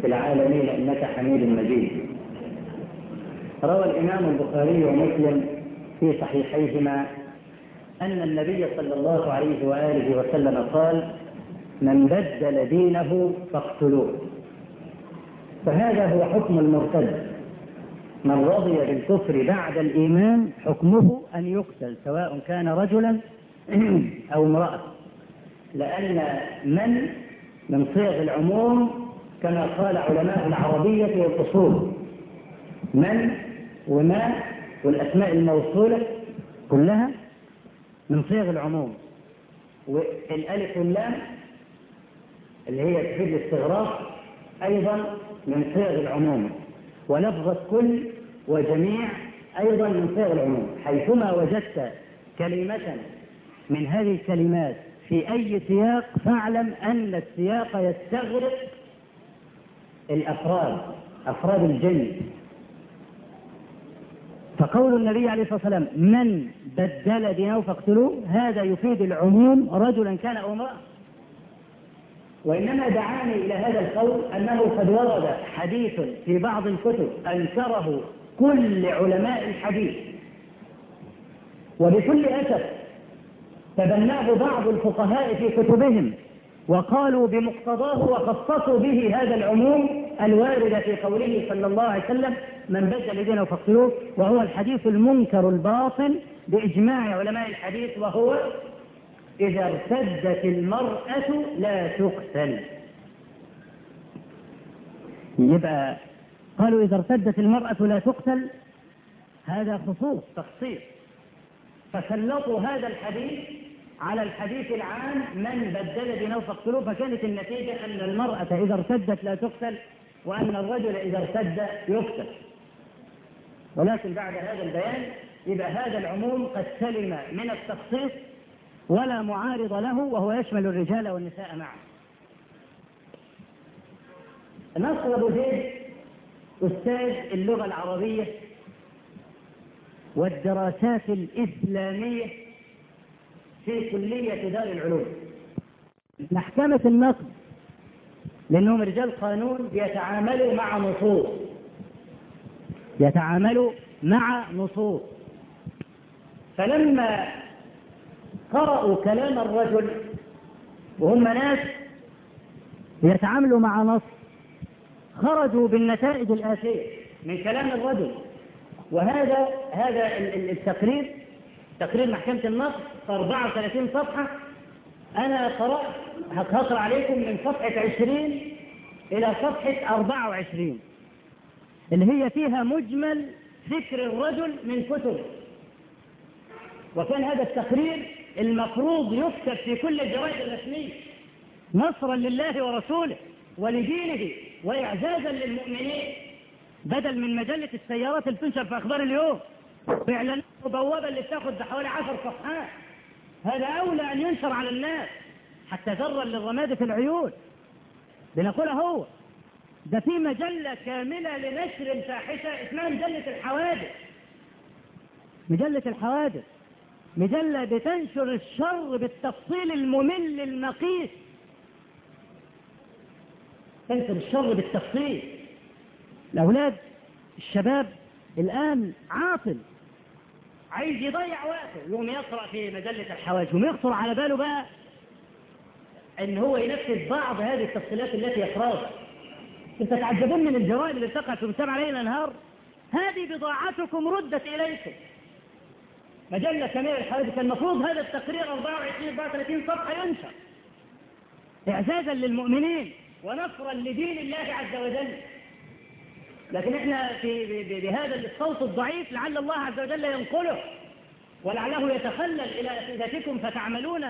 في العالمين إنك حميد مجيد. روى الإمام البخاري ومسلم في صحيحيهما أن النبي صلى الله عليه وآله وسلم قال من بدل دينه فاقتلوه فهذا هو حكم المرتد. من رضي بالكفر بعد الإيمان حكمه أن يقتل سواء كان رجلا أو امرأة. لأن من من صيغ العموم كما قال علماء العربية والأصول. من وما والأسماء الموصولة كلها من صيغ العموم. والألف واللام اللي هي تفيد الاستغراق أيضا من صيغ العموم. ولفظة كل وجميع أيضا من صيغ العموم. حيثما وجدت كلمة من هذه الكلمات في أي سياق فاعلم أن السياق يستغرق الأفراد أفراد الجنس فقول النبي عليه الصلاة والسلام من بدل دينه فاقتلوه هذا يفيد العموم رجلا كان أو امرأة. وإنما دعاني إلى هذا القول أنه قد ورد حديث في بعض الكتب أنكره كل علماء الحديث. وبكل أسف تبناه بعض الفقهاء في كتبهم. وقالوا بمقتضاه وخصصوا به هذا العموم الوارد في قوله صلى الله عليه وسلم من بدل دينه فاقتلوه وهو الحديث المنكر الباطل بإجماع علماء الحديث وهو إذا ارتدت المرأة لا تقتل يبقى قالوا إذا ارتدت المرأة لا تقتل هذا خصوص تخصيص. فسلطوا هذا الحديث على الحديث العام من بدل دينه فاقتلوه فكانت النتيجة أن المرأة إذا ارتدت لا تقتل وأن الرجل إذا ارتد يقتل. ولكن بعد هذا البيان يبقى هذا العموم قد سلم من التخصيص ولا معارض له وهو يشمل الرجال والنساء معا نصر أبو زيد أستاذ اللغة العربية والدراسات الإسلامية في كلية دار العلوم. محكمة النصب. لأنهم رجال قانون بيتعاملوا مع نصوص. يتعاملوا مع نصوص. فلما قرأوا كلام الرجل وهم ناس يتعاملوا مع نص خرجوا بالنتائج الآتية من كلام الرجل. وهذا هذا التقرير تقرير محكمة النص 34 صفحة. أنا قرأت هقرأ عليكم من صفحة 20 إلى صفحة 24 اللي هي فيها مجمل فكر الرجل من كتب. وكان هذا التقرير المفروض يكتب في كل الجرائد الرسمية نصرا لله ورسوله ولدينه وإعزازا للمؤمنين بدل من مجلة السيارات اللي تنشر في أخبار اليوم. فعلا مبوبة اللي بتاخد بحوالي عشر صفحات. هذا أولى أن ينشر على الناس حتى ذرا للرماد في العيون. بنقولها هو. ده في مجلة كاملة لنشر الفاحشة إسمها مجلة الحوادث. مجلة الحوادث. مجلة بتنشر الشر بالتفصيل الممل المقيت. تنشر الشر بالتفصيل. الأولاد الشباب الآن عاطل عايز يضيع وقته يوم يقرأ في مجلة الحواجب ويخطر على باله بقى إن هو ينفذ بعض هذه التفصيلات التي يقراها إنت تعجبون من الجرائم اللي تقع في المجتمع ليل نهار هذه بضاعتكم ردت إليكم. مجلة الحواجب كان المفروض هذا التقرير 24 34 صفحة ينشر. اعزازا للمؤمنين ونصرا لدين الله عز وجل. لكن إحنا في بهذا الصوت الضعيف لعل الله عز وجل ينقله. ولعله يتخلل إلى أفئدتكم فتعملون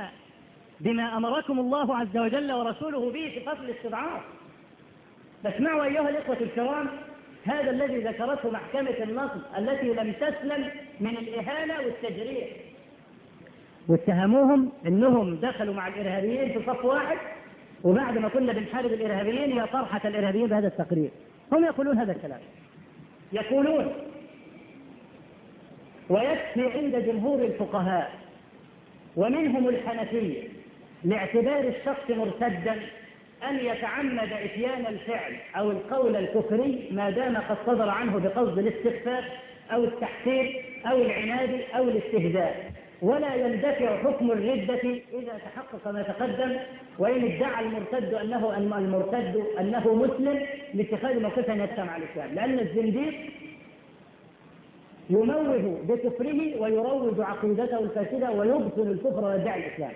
بما أمركم الله عز وجل ورسوله به في قتل الاستضعاف فاسمعوا أيها الإخوة الكرام هذا الذي ذكرته محكمة النصب التي لم تسلم من الإهانة والتجريح. واتهموهم إنهم دخلوا مع الإرهابيين في صف واحد وبعد ما كنا بنحارب الإرهابيين يا طرحة الإرهابيين بهذا التقرير. هم يقولون هذا الكلام. يقولون ويكفي عند جمهور الفقهاء ومنهم الحنفية لاعتبار الشخص مرتدا أن يتعمد إتيان الفعل أو القول الكفري ما دام قد صدر عنه بقصد الاستخفاف أو التحسين أو العناد أو الاستهزاء. ولا يندفع حكم الردة إذا تحقق ما تقدم وإن ادعى المرتد أنه المرتد أنه مسلم لاتخاذ موقفا يدفع مع الإسلام. لأن الزنديق يموه بكفره ويروج عقيدته الفاسدة ويبطل الكفر ويدعي الإسلام.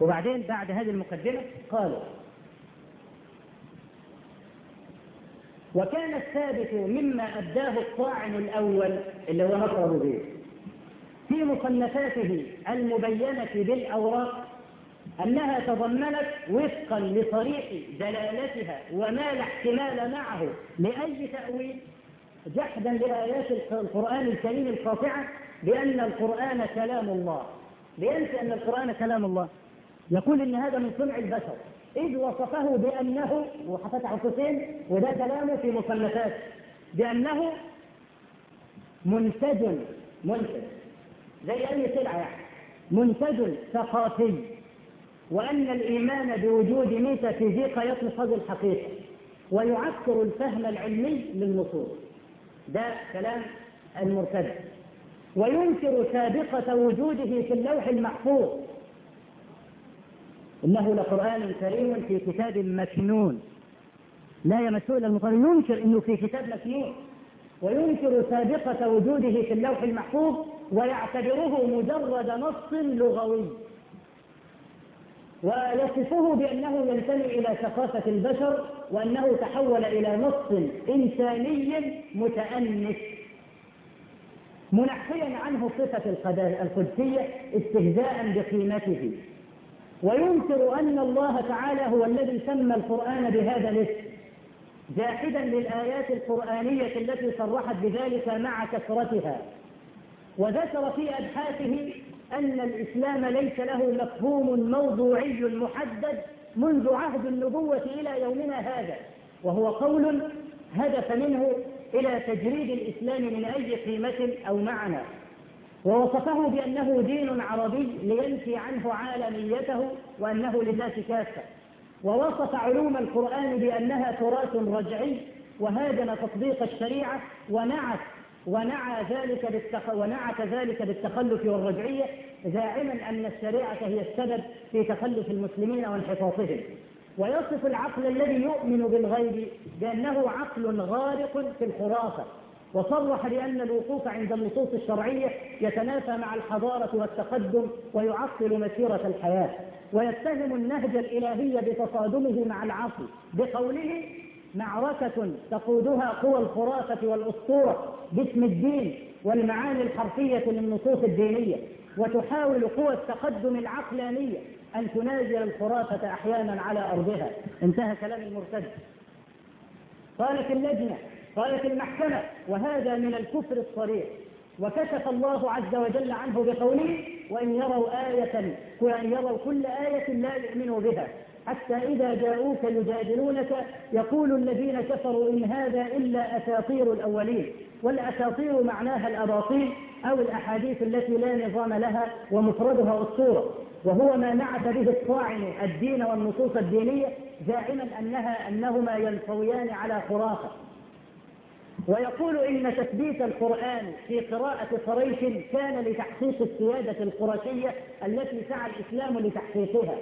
وبعدين بعد هذه المقدمة قالوا وكان الثابت مما أداه الطاعن الأول اللي هو نصر به في مصنفاته المبينة بالأوراق أنها تضمنت وفقا لصريح دلالتها وما لا احتمال معه لأي تأويل جحدا لآيات القرآن الكريم القاطعة بأن القرآن كلام الله. بينسى أن القرآن كلام الله. يقول إن هذا من صنع البشر. إذ وصفه بأنه وفتح حسين وده كلامه في مصنفاته بأنه منتج منتج زي أي سلعة يعني. منتج ثقافي. وأن الإيمان بوجود ميتافيزيقا يطلق هذه الحقيقة. ويعكر الفهم العلمي للنصوص. ده كلام المرتد. وينكر سابقة وجوده في اللوح المحفوظ. إنه لقرآن كريم في كتاب مكنون. لا يمسه إلا المقرن. ينكر إنه في كتاب مكنون. وينكر سابقة وجوده في اللوح المحفوظ. ويعتبره مجرد نص لغوي ويصفه بأنه ينتمي إلى ثقافة البشر وأنه تحول إلى نص إنساني متأنس منحيا عنه صفة القدسية استهزاء بقيمته. وينكر أن الله تعالى هو الذي سمى القرآن بهذا الاسم جاحدا للآيات القرآنية التي صرحت بذلك مع كثرتها. وذكر في أبحاثه أن الإسلام ليس له مفهوم موضوعي محدد منذ عهد النبوة إلى يومنا هذا وهو قول هدف منه إلى تجريد الإسلام من أي قيمة أو معنى. ووصفه بأنه دين عربي لينفي عنه عالميته وأنه للناس كافة. ووصف علوم القرآن بأنها تراث رجعي وهاجم تطبيق الشريعة ونعت ونعى ذلك بالتخ... ونعت ذلك بالتخلف والرجعية زاعما أن الشريعة هي السبب في تخلف المسلمين وانحطاطهم. ويصف العقل الذي يؤمن بالغيب بأنه عقل غارق في الخرافة. وصرح بأن الوقوف عند النصوص الشرعية يتنافى مع الحضارة والتقدم ويعطل مسيرة الحياة. ويتهم النهج الإلهي بتصادمه مع العقل بقوله معركة تقودها قوى الخرافة والأسطورة باسم الدين والمعاني الحرفية للنصوص الدينية وتحاول قوى التقدم العقلانية أن تنازل الخرافة أحيانا على أرضها. انتهى كلام المرتد. قالت اللجنة قالت المحكمة وهذا من الكفر الصريح. وكشف الله عز وجل عنه بقوله وإن يروا آية وإن يروا كل آية لا يؤمنوا بها. حتى إذا جاءوك يجادلونك يقول الذين كفروا إن هذا إلا أساطير الأولين والأساطير معناها الأباطيل أو الأحاديث التي لا نظام لها ومفردها أسطورة. وهو ما نعت به الطاعن الدين والنصوص الدينية زاعما أنها أنهما ينطويان على خرافة. ويقول إن تثبيت القرآن في قراءة قريش كان لتحقيق السيادة القرشية التي سعى الإسلام لتحقيقها.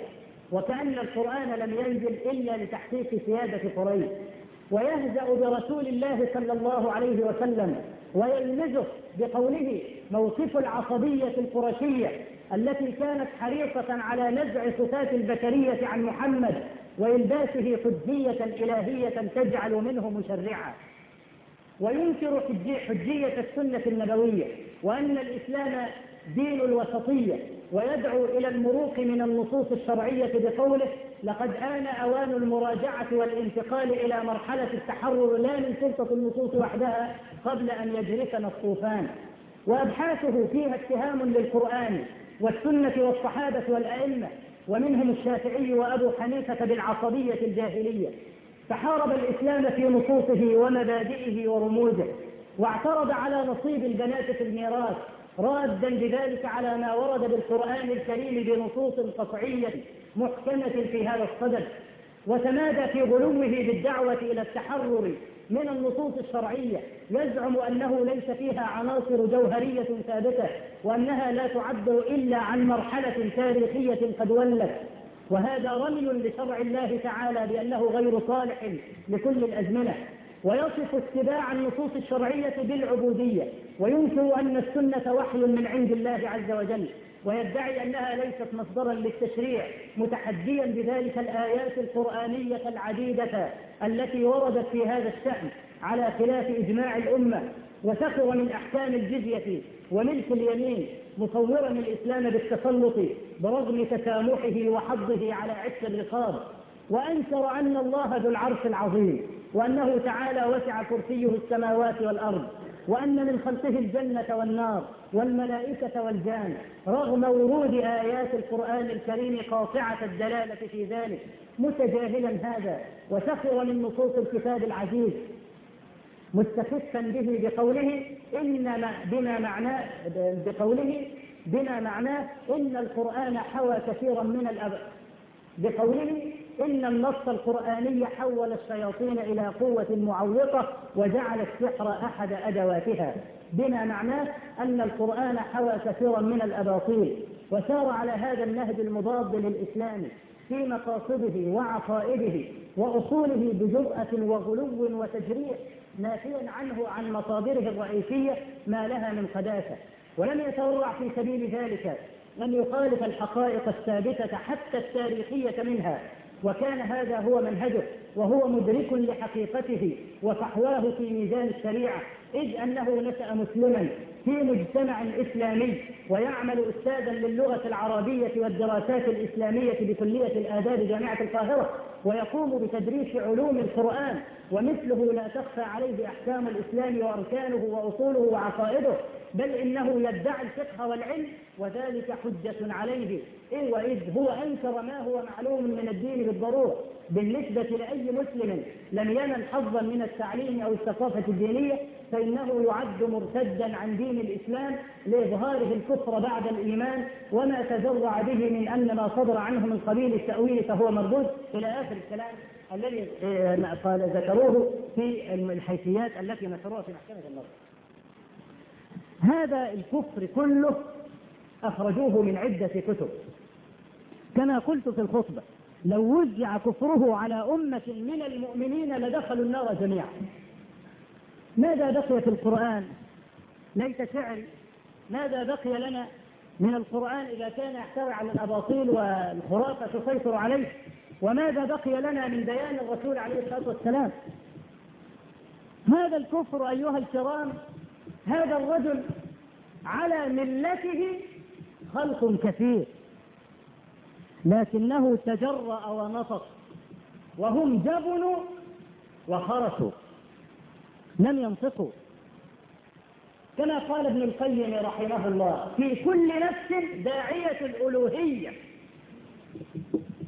وكأن القرآن لم ينزل إلا لتحقيق سيادة قريش. ويهزأ برسول الله صلى الله عليه وسلم ويلمزه بقوله موقف العصبية القرشية التي كانت حريصة على نزع صفات البشرية عن محمد وإلباسه حجية إلهية تجعل منه مشرعا. وينكر حجية السنة النبوية وأن الإسلام دين الوسطية. ويدعو إلى المروق من النصوص الشرعية بقوله لقد آن أوان المراجعة والانتقال إلى مرحلة التحرر لا من سلطة النصوص وحدها قبل أن يجرفنا الطوفان. وأبحاثه فيها اتهام للقرآن والسنة والصحابة والأئمة ومنهم الشافعي وأبو حنيفة بالعصبية الجاهلية. فحارب الإسلام في نصوصه ومبادئه ورموزه واعترض على نصيب البنات في الميراث رادا بذلك على ما ورد بالقرآن الكريم بنصوص قطعية محكمة في هذا الصدد وتمادى في غلوه بالدعوة إلى التحرر من النصوص الشرعية يزعم أنه ليس فيها عناصر جوهرية ثابتة وأنها لا تعبر إلا عن مرحلة تاريخية قد ولت. وهذا رمي لشرع الله تعالى بأنه غير صالح لكل الأزمنة. ويصف اتباع النصوص الشرعية بالعبودية وينكر أن السنة وحي من عند الله عز وجل ويدعي أنها ليست مصدرا للتشريع متحديا بذلك الآيات القرآنية العديدة التي وردت في هذا الشأن على خلاف إجماع الأمة. وسخر من أحكام الجزية وملك اليمين مصورا الإسلام بالتسلط برغم تسامحه وحظه على عتق الرقاب. وأنكر أن الله ذو العرش العظيم. وأنه تعالى وسع كرسيه السماوات والأرض وأن من خلقه الجنة والنار والملائكة والجان رغم ورود آيات القرآن الكريم قاطعة الدلالة في ذلك متجاهلا هذا وسخر من نصوص الكتاب العزيز. مستخفا به بقوله إنما بما معناه بقوله بما معناه إن القرآن حوى كثيرا من بقوله إن النص القرآني حول الشياطين إلى قوة معوقة وجعل السحر أحد أدواتها. بما معناه أن القرآن حوى كثيرا من الأباطيل وسار على هذا النهج المضاد للإسلام في مقاصده وعقائده وأصوله بجرأة وغلو وتجريح نافيا عنه عن مصادره الرئيسية ما لها من قداسة. ولم يتورع في سبيل ذلك أن يخالف الحقائق الثابتة حتى التاريخية منها. وكان هذا هو منهجه وهو مدرك لحقيقته وفحواه في ميزان الشريعة إذ أنه نشأ مسلما في مجتمع إسلامي ويعمل أستاذا للغة العربية والدراسات الإسلامية بكلية الآداب جامعة القاهرة ويقوم بتدريس علوم القرآن ومثله لا تخفى عليه أحكام الإسلام وأركانه وأصوله وعقائده. بل إنه يدعي الفقه والعلم وذلك حجة عليه. إيه وإذ هو أنكر ما هو معلوم من الدين بالضرورة. بالنسبة لأي مسلم لم ينل حظا من التعليم أو الثقافة الدينية فإنه يعد مرتدا عن دين الإسلام لإظهاره الكفر بعد الإيمان وما تزرع به من أن ما صدر عنه من قبيل التأويل فهو مردود. إلى آخر الكلام الذي قال ذكروه في الحيثيات التي نشروها في محكمة النظر. هذا الكفر كله أخرجوه من عدة كتب. كما قلت في الخطبة لو وزع كفره على أمة من المؤمنين لدخلوا النار جميعا. ماذا بقي في القرآن؟ ليت شعري. ماذا بقي لنا من القرآن إذا كان يحتوي على الأباطيل والخرافة تسيطر عليه؟ وماذا بقي لنا من بيان الرسول عليه الصلاة والسلام؟ هذا الكفر أيها الكرام هذا الرجل على ملته خلق كثير لكنه تجرأ ونطق وهم جبنوا وخرسوا لم ينطقوا كما قال ابن القيم رحمه الله في كل نفس داعية الألوهية.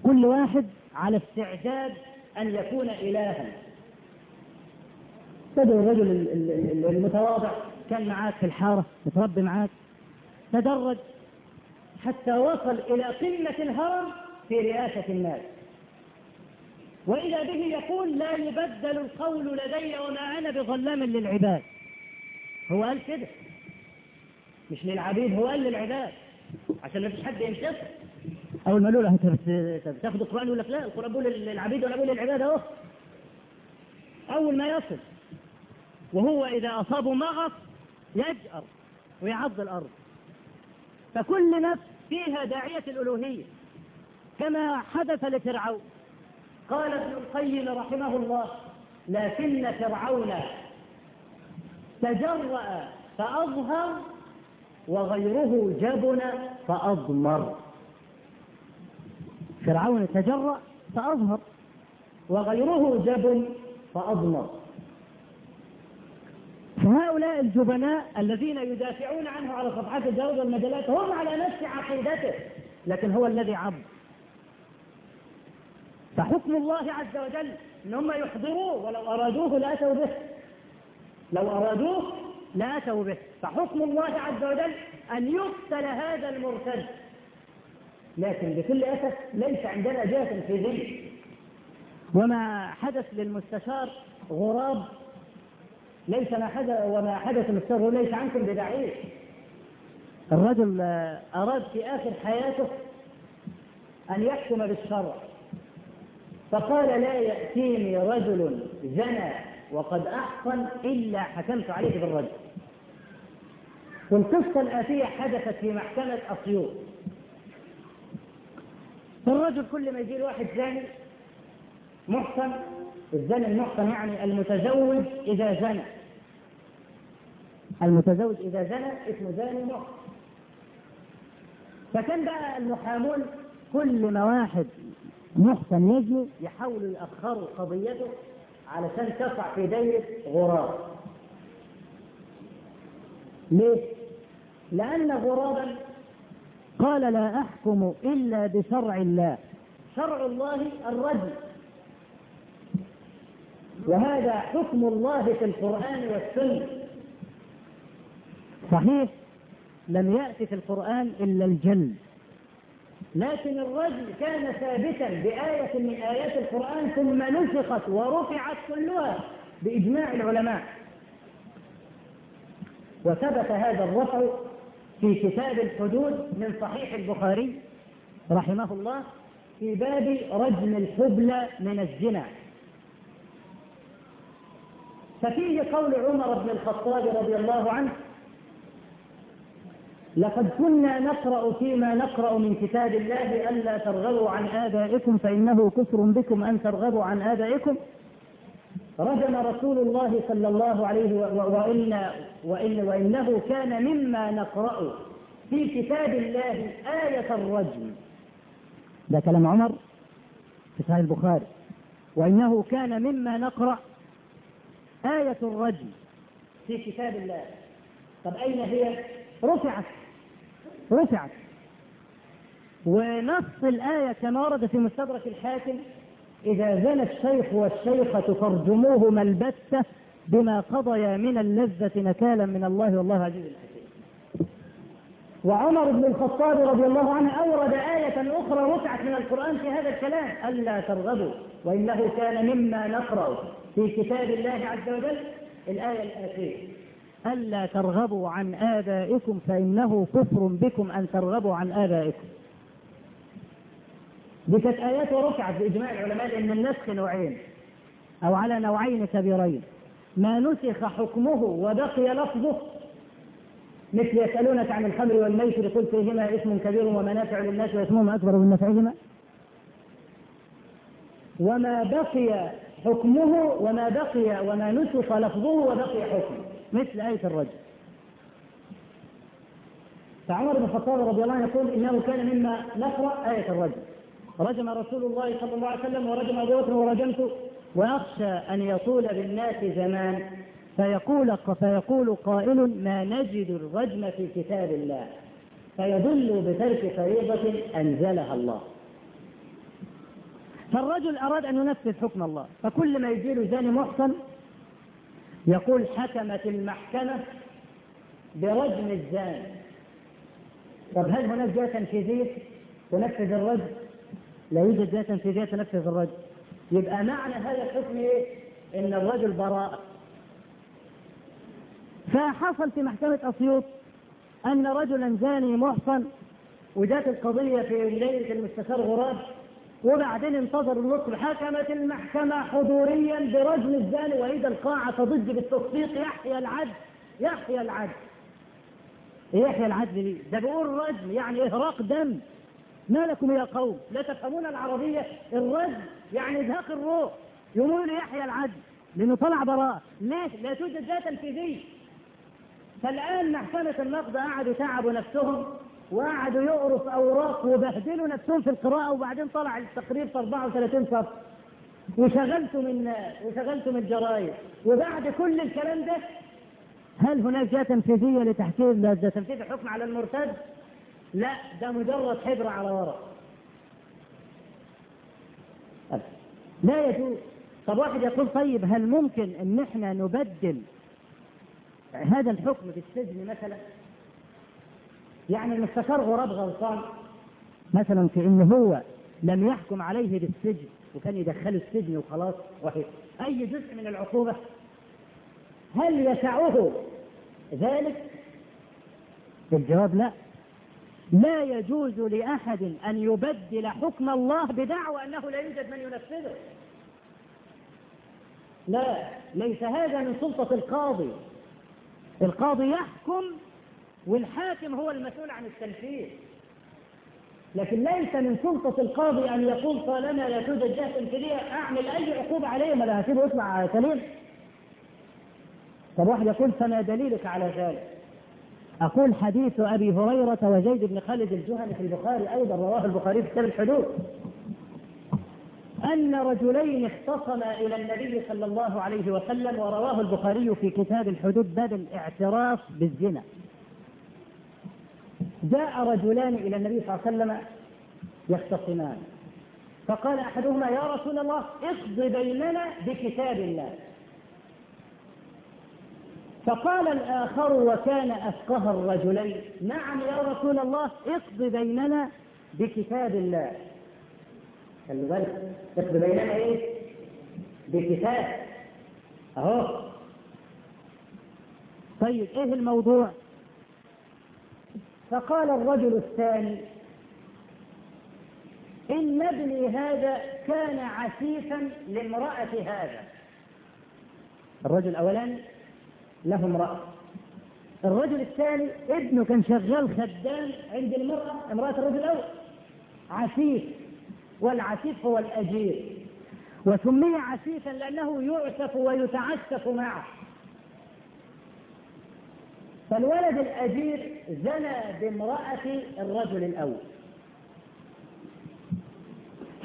كل واحد على استعداد أن يكون إلها. تدعو الرجل المتواضع. كان معاك في الحارة متربي معاك. تدرج حتى وصل إلى قمة الهرم في رئاسة الناس. وإذا به يقول لا يبدل القول لدي وما أنا بظلام للعباد. هو قال كده. مش للعبيد هو قال للعباد. عشان ما فيش حد ينتصر أول ما له أنت بتاخد القرآن يقول لك لا؟ القرآن بيقول للعبيد وأنا بقول للعباد أهو. أول ما يصل. وهو إذا أصابه مغص يجأر ويعض الأرض. فكل نفس فيها داعية الألوهية كما حدث لفرعون. قال ابن القيم رحمه الله لكن فرعون تجرأ فأظهر وغيره جبن فأضمر. فرعون تجرأ فأظهر وغيره جبن فأضمر. فهؤلاء الجبناء الذين يدافعون عنه على صفحات الجوز والمجلات هم على نفس عقيدته لكن هو الذي عض فحكم الله عز وجل إن هم يحضروه ولو أرادوه لاتوا به. لو أرادوه لاتوا به. فحكم الله عز وجل أن يقتل هذا المرتد. لكن بكل أسف ليس عندنا جهة في ذلك. وما حدث للمستشار غراب ليس ما حدث وما حدث للشر ليس عنكم ببعيد. الرجل أراد في آخر حياته أن يحكم بالشرع فقال لا يأتيني رجل زنى وقد أحصن إلا حكمت عليه بالرجل. والقصة الآتية حدثت في محكمة أسيوط فالرجل كل ما يجي واحد زاني محصن الزاني المحصن يعني المتزوج إذا زنى. المتزوج إذا زنى اسمه زاني محصن فكان بقى المحامون كل ما واحد محسن يجي يحاولوا يأخروا قضيته علشان تقع في دايرة غراب. ليه؟ لأن غرابا قال لا أحكم إلا بشرع الله. شرع الله الرجل. وهذا حكم الله في القرآن والسنة. صحيح؟ لم يأتي في القرآن إلا الجلد. لكن الرجل كان ثابتا بآية من آيات القرآن ثم نسخت ورفعت كلها بإجماع العلماء. وثبت هذا الرفع في كتاب الحدود من صحيح البخاري رحمه الله في باب رجم الحبلى من الزنا. ففيه قول عمر بن الخطاب رضي الله عنه لقد كنا نقرأ فيما نقرأ من كتاب الله ألا ترغبوا عن آبائكم فإنه كفر بكم أن ترغبوا عن آبائكم. رجم رسول الله صلى الله عليه وإن, وإن وإنه كان مما نقرأ في كتاب الله آية الرجم. ده كلام عمر في صحيح البخاري. وإنه كان مما نقرأ آية الرجم في كتاب الله. طب أين هي؟ رفعت. رفعت. ونص الآية كما ورد في مستدرك الحاكم إذا زنى الشيخ والشيخة فارجموهما البتة بما قضيا من اللذة نكالا من الله والله عزيز الحكيم. وعمر بن الخطاب رضي الله عنه أورد آية أخرى رفعت من القرآن في هذا الكلام ألا ترغبوا وإنه كان مما نقرأ. في كتاب الله عز وجل الآية الآتية ألا ترغبوا عن آبائكم فإنه كفر بكم أن ترغبوا عن آبائكم. دي كانت آيات ورفعت بإجماع العلماء لأن النسخ نوعين أو على نوعين كبيرين. ما نسخ حكمه وبقي لفظه. مثل يسألونك عن الخمر والميسر قل فيهما اسم كبير ومنافع للناس واسمهما أكبر من نفعهما. وما بقي حكمه وما بقي وما نسخ لفظه وبقي حكمه. مثل آية الرجل. فعمر بن الخطاب رضي الله عنه يقول إنه كان مما نقرأ آية الرجل. رجم رسول الله صلى الله عليه وسلم ورجم أبو بكر ورجمت وأخشى أن يطول بالناس زمان فيقول فيقول قائل ما نجد الرجم في كتاب الله. فيدل بترك فريضة أنزلها الله. فالرجل أراد أن ينفذ حكم الله فكل ما يجي له زاني محصن يقول حكمت المحكمة برجم الزاني طب هل هناك جهة تنفيذية تنفذ الرجم؟ لا يوجد جهة تنفيذية تنفذ الرجم يبقى معنى هذا الحكم إيه؟ إن الرجل براءة فحصل في محكمة أسيوط أن رجلا زاني محصن وجات القضية في ليلة المستشار غراب وبعدين انتظر النصر حكمت المحكمة حضوريا برجم الزاني وإذا القاعة تضج بالتصفيق يحيى العدل يحيى العدل. يحيى العدل ليه؟ ده بيقول رجم يعني إهراق دم. ما لكم يا قوم؟ لا تفهمون العربية. الرجم يعني إزهاق الروح. يقولوا لي يحيى العدل لأنه طلع براءة. ليه؟ لا توجد ذات تنفيذية فالآن محكمة النقد قعدوا تعبوا نفسهم. وقعدوا في أوراق وبهدلوا نفسهم في القراءة وبعدين طلع التقرير في 34 صفحة. وشغلتم الناس وشغلتم الجرايد. وبعد كل الكلام ده هل هناك جهة تنفيذية لتحكيم تنفيذ الحكم على المرتد؟ لا ده مجرد حبر على ورق. لا يجوز. طب واحد يقول طيب هل ممكن إن إحنا نبدل هذا الحكم في السجن مثلا؟ يعني المستشار غراب غلطان مثلا في إنه هو لم يحكم عليه بالسجن وكان يدخله السجن وخلاص وحيد. أي جزء من العقوبة؟ هل يسعه ذلك؟ الجواب لا. لا يجوز لأحد أن يبدل حكم الله بدعوى أنه لا يوجد من ينفذه. لا ليس هذا من سلطة القاضي. القاضي يحكم والحاكم هو المسؤول عن التنفيذ. لكن ليس من سلطة القاضي أن يقول طالما لا توجد جهة تنفيذية أعمل أي عقوبة عليه. ما لا هسيبه يطلع سليم طب واحد يقول فما دليلك على ذلك؟ أقول حديث أبي هريرة وزيد بن خالد الجهني في البخاري أيضا رواه البخاري في كتاب الحدود. أن رجلين اختصما إلى النبي صلى الله عليه وسلم ورواه البخاري في كتاب الحدود باب الاعتراف بالزنا. جاء رجلان إلى النبي صلى الله عليه وسلم يختصمان. فقال أحدهما يا رسول الله اقض بيننا بكتاب الله. فقال الآخر وكان أفقه الرجلين. نعم يا رسول الله اقض بيننا بكتاب الله. خلي بالك اقض بيننا إيه؟ بكتاب. أهو. طيب إيه الموضوع؟ فقال الرجل الثاني إن ابني هذا كان عسيفا لامرأة هذا. الرجل الأولاني له امرأة. الرجل الثاني ابنه كان شغال خدام عند المرأة امرأة الرجل الأول. عسيف والعسيف هو الأجير. وسمي عسيفا لأنه يعسف ويتعسف معه. فالولد الأجير زنى بامرأة الرجل الأول.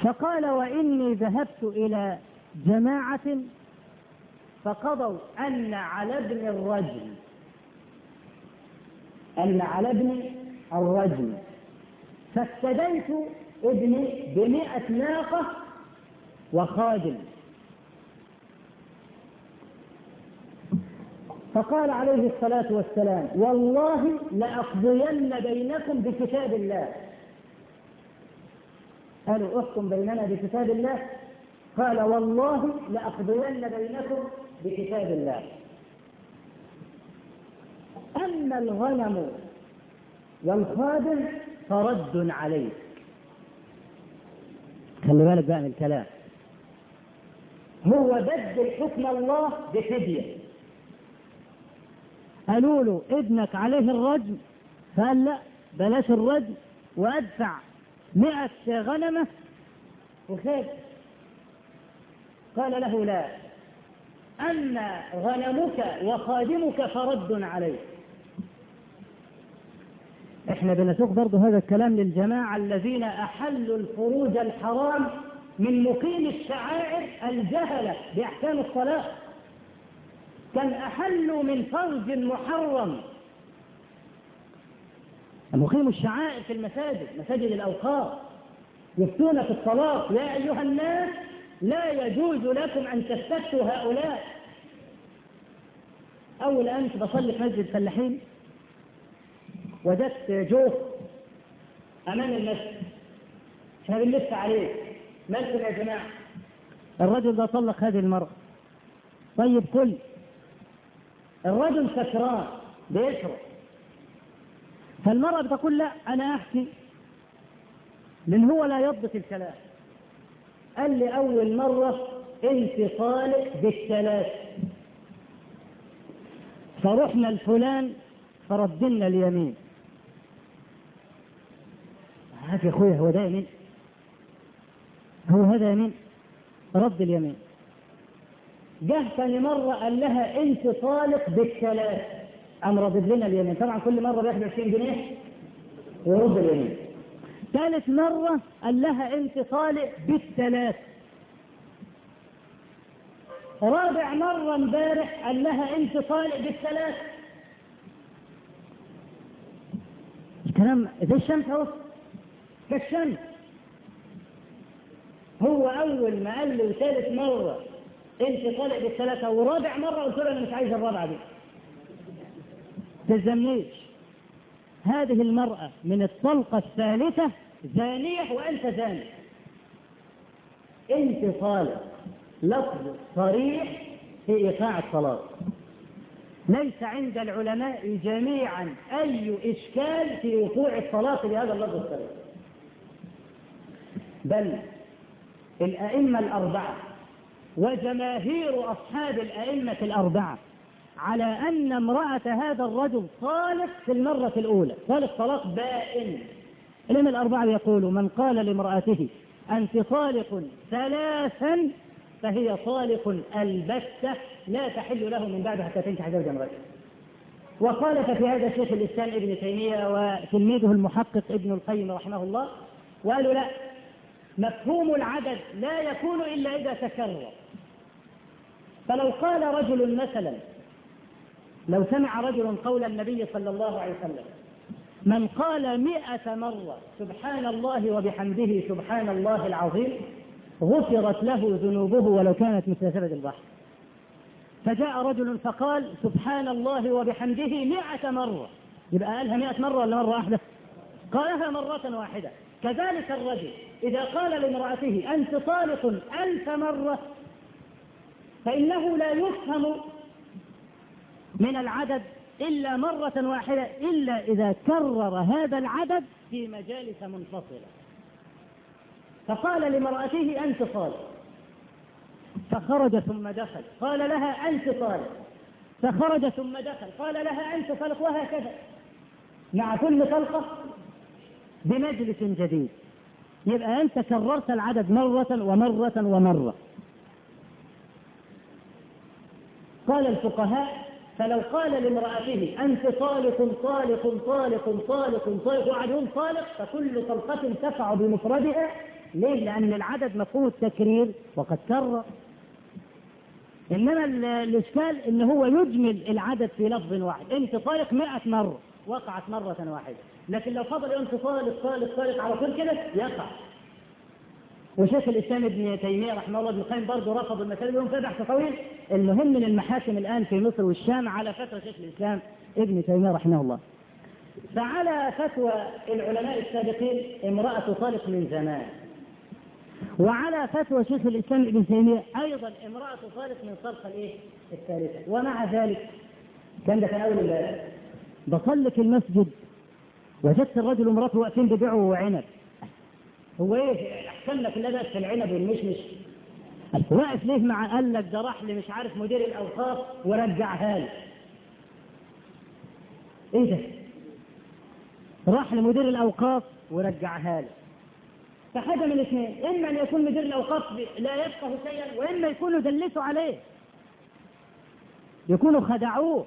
فقال وإني ذهبت إلى جماعة فقضوا أن على ابن الرجل أن على ابن الرجل. فافتديت ابني بمئة ناقة وخادم. فقال عليه الصلاة والسلام والله لأقضين بينكم بكتاب الله. قالوا احكم بيننا بكتاب الله. قال والله لأقضين بينكم بكتاب الله. أما الغنم والخادم فرد عليك. خلي بالك بقى من الكلام. هو بدل حكم الله بفديه قالوا له ابنك عليه الرجم. فقال لا بلاش الرجم وادفع مئة غنمة. وخير. قال له لا. أما غنمك وخادمك فرد عليك. إحنا بنسوق برضه هذا الكلام للجماعة الذين أحلوا الفروج الحرام من مقيم الشعائر الجهلة بأحكام الصلاة. كان أحلوا من فرج محرم. مقيم الشعائر في المساجد مساجد الأوقاف يفتون في الطلاق يا أيها الناس لا يجوز لكم أن تستفتوا هؤلاء. أول أمس بصلي في مسجد الفلاحين. وجدت جوف أمام المسجد. إحنا بنلف عليه. مالكم يا جماعة؟ الرجل ده طلق هذه المرأة. طيب كل الرجل سكران بيشرب. فالمرأة بتقول لا أنا أحكي. لأن هو لا يضبط الكلام؟ قال لي أول مرة طالق بالثلاث. فرحنا لفلان فردنا اليمين. هات يا أخويا هو ده يمين؟ هو هذا يمين؟ رد اليمين. جه ثاني مرة قال لها انت طالق بالثلاث. قام ردد لنا اليمين. طبعا كل مرة بياخد 20 جنيه ويرد اليمين. ثالث مرة قال لها انت طالق بالثلاث. رابع مرة امبارح قال لها انت طالق بالثلاث. الكلام زي الشمس اهو. كالشمس هو أول ما قال له ثالث مرة انت طالق بالثلاثة؟ ورابع مرة قلت له أنا مش عايز الرابعة دي. تلزمنيش هذه المرأة من الطلقة الثالثة زانية وأنت زاني. أنت طالق لفظ صريح في إيقاع الطلاق. ليس عند العلماء جميعا أي إشكال في وقوع الطلاق بهذا اللفظ الصريح. بل الأئمة الأربعة وجماهير أصحاب الأئمة الأربعة على أن امرأة هذا الرجل طالق في المرة الأولى طالق طلاق بائن. الأئمة الأربعة يقولوا من قال لامرأته أنت طالق ثلاثا فهي طالق البتة لا تحل له من بعد حتى تنكح زوجا غيره وخالف في هذا شيخ الإسلام ابن تيمية وتلميذه المحقق ابن القيم رحمه الله وقالوا لا مفهوم العدد لا يكون إلا إذا تكرر. فلو قال رجل مثلا لو سمع رجل قول النبي صلى الله عليه وسلم من قال مئة مرة سبحان الله وبحمده سبحان الله العظيم غفرت له ذنوبه ولو كانت مثل زبد البحر. فجاء رجل فقال سبحان الله وبحمده مئة مرة. يبقى قالها مئة مرة ولا مرة واحدة؟ قالها مرة واحدة. كذلك الرجل إذا قال لامرأته أنت طالق ألف مرة فإنه لا يفهم من العدد إلا مرة واحدة إلا إذا كرر هذا العدد في مجالس منفصلة. فقال لامرأته أنت طالق. فخرج ثم دخل. قال لها أنت طالق. فخرج ثم دخل. قال لها أنت طالق وهكذا. مع كل طلقة بمجلس جديد. يبقى أنت كررت العدد مرة ومرة ومرة. قال الفقهاء فلو قال لامرأته أنت طالق طالق طالق طالق طالق وقعد يقول طالق فكل طلقة تقع بمفردها. ليه؟ لأن العدد مفهوم التكرير وقد كرر. إنما الإشكال إن هو يجمل العدد في لفظ واحد. أنت طالق مئة مرة وقعت مرة واحدة. لكن لو فضل طالق طالق طالق على طول كده يقع وشيخ الإسلام ابن تيمية رحمه الله ابن القيم برضه رفض المسألة لهم في بحث طويل المهم من المحاكم الآن في مصر والشام على فتره شيخ الإسلام ابن تيمية رحمه الله. فعلى فتوى العلماء السابقين امرأة طالق من زمان. وعلى فتوى شيخ الإسلام ابن تيمية أيضا امرأة طالق من طلقة الإيه؟ الثالثة، ومع ذلك كان ده كان أول امبارح بصلك المسجد وجدت الرجل ومراته واقفين بيبيعوا عنب. هو إيه؟ أحسن لك لا في العنب والمشمش. واقف ليه مع قال لك ده راح لي مش عارف مدير الاوقاف ورجعها لي إيه ده؟ راح لمدير الأوقاف ورجعها لي فحاجه من الاثنين إما أن يكون مدير الأوقاف لا يفقه شيئا وإما يكونوا دلسوا عليه. يكونوا خدعوه.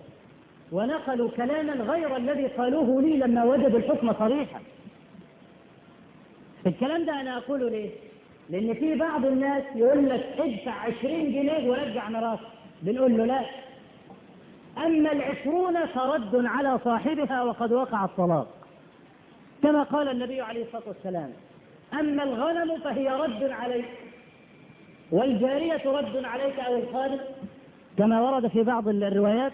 ونقلوا كلاما غير الذي قالوه لي لما وجدوا الحكم صريحا. الكلام ده أنا اقوله ليه؟ لأن في بعض الناس يقول لك ادفع 20 جنيه ورجع مراتك بنقول له لا. أما العشرون فرد على صاحبها وقد وقع الطلاق. كما قال النبي عليه الصلاة والسلام. أما الغنم فهي رد عليك. والجارية رد عليك أو الخادم. كما ورد في بعض الروايات.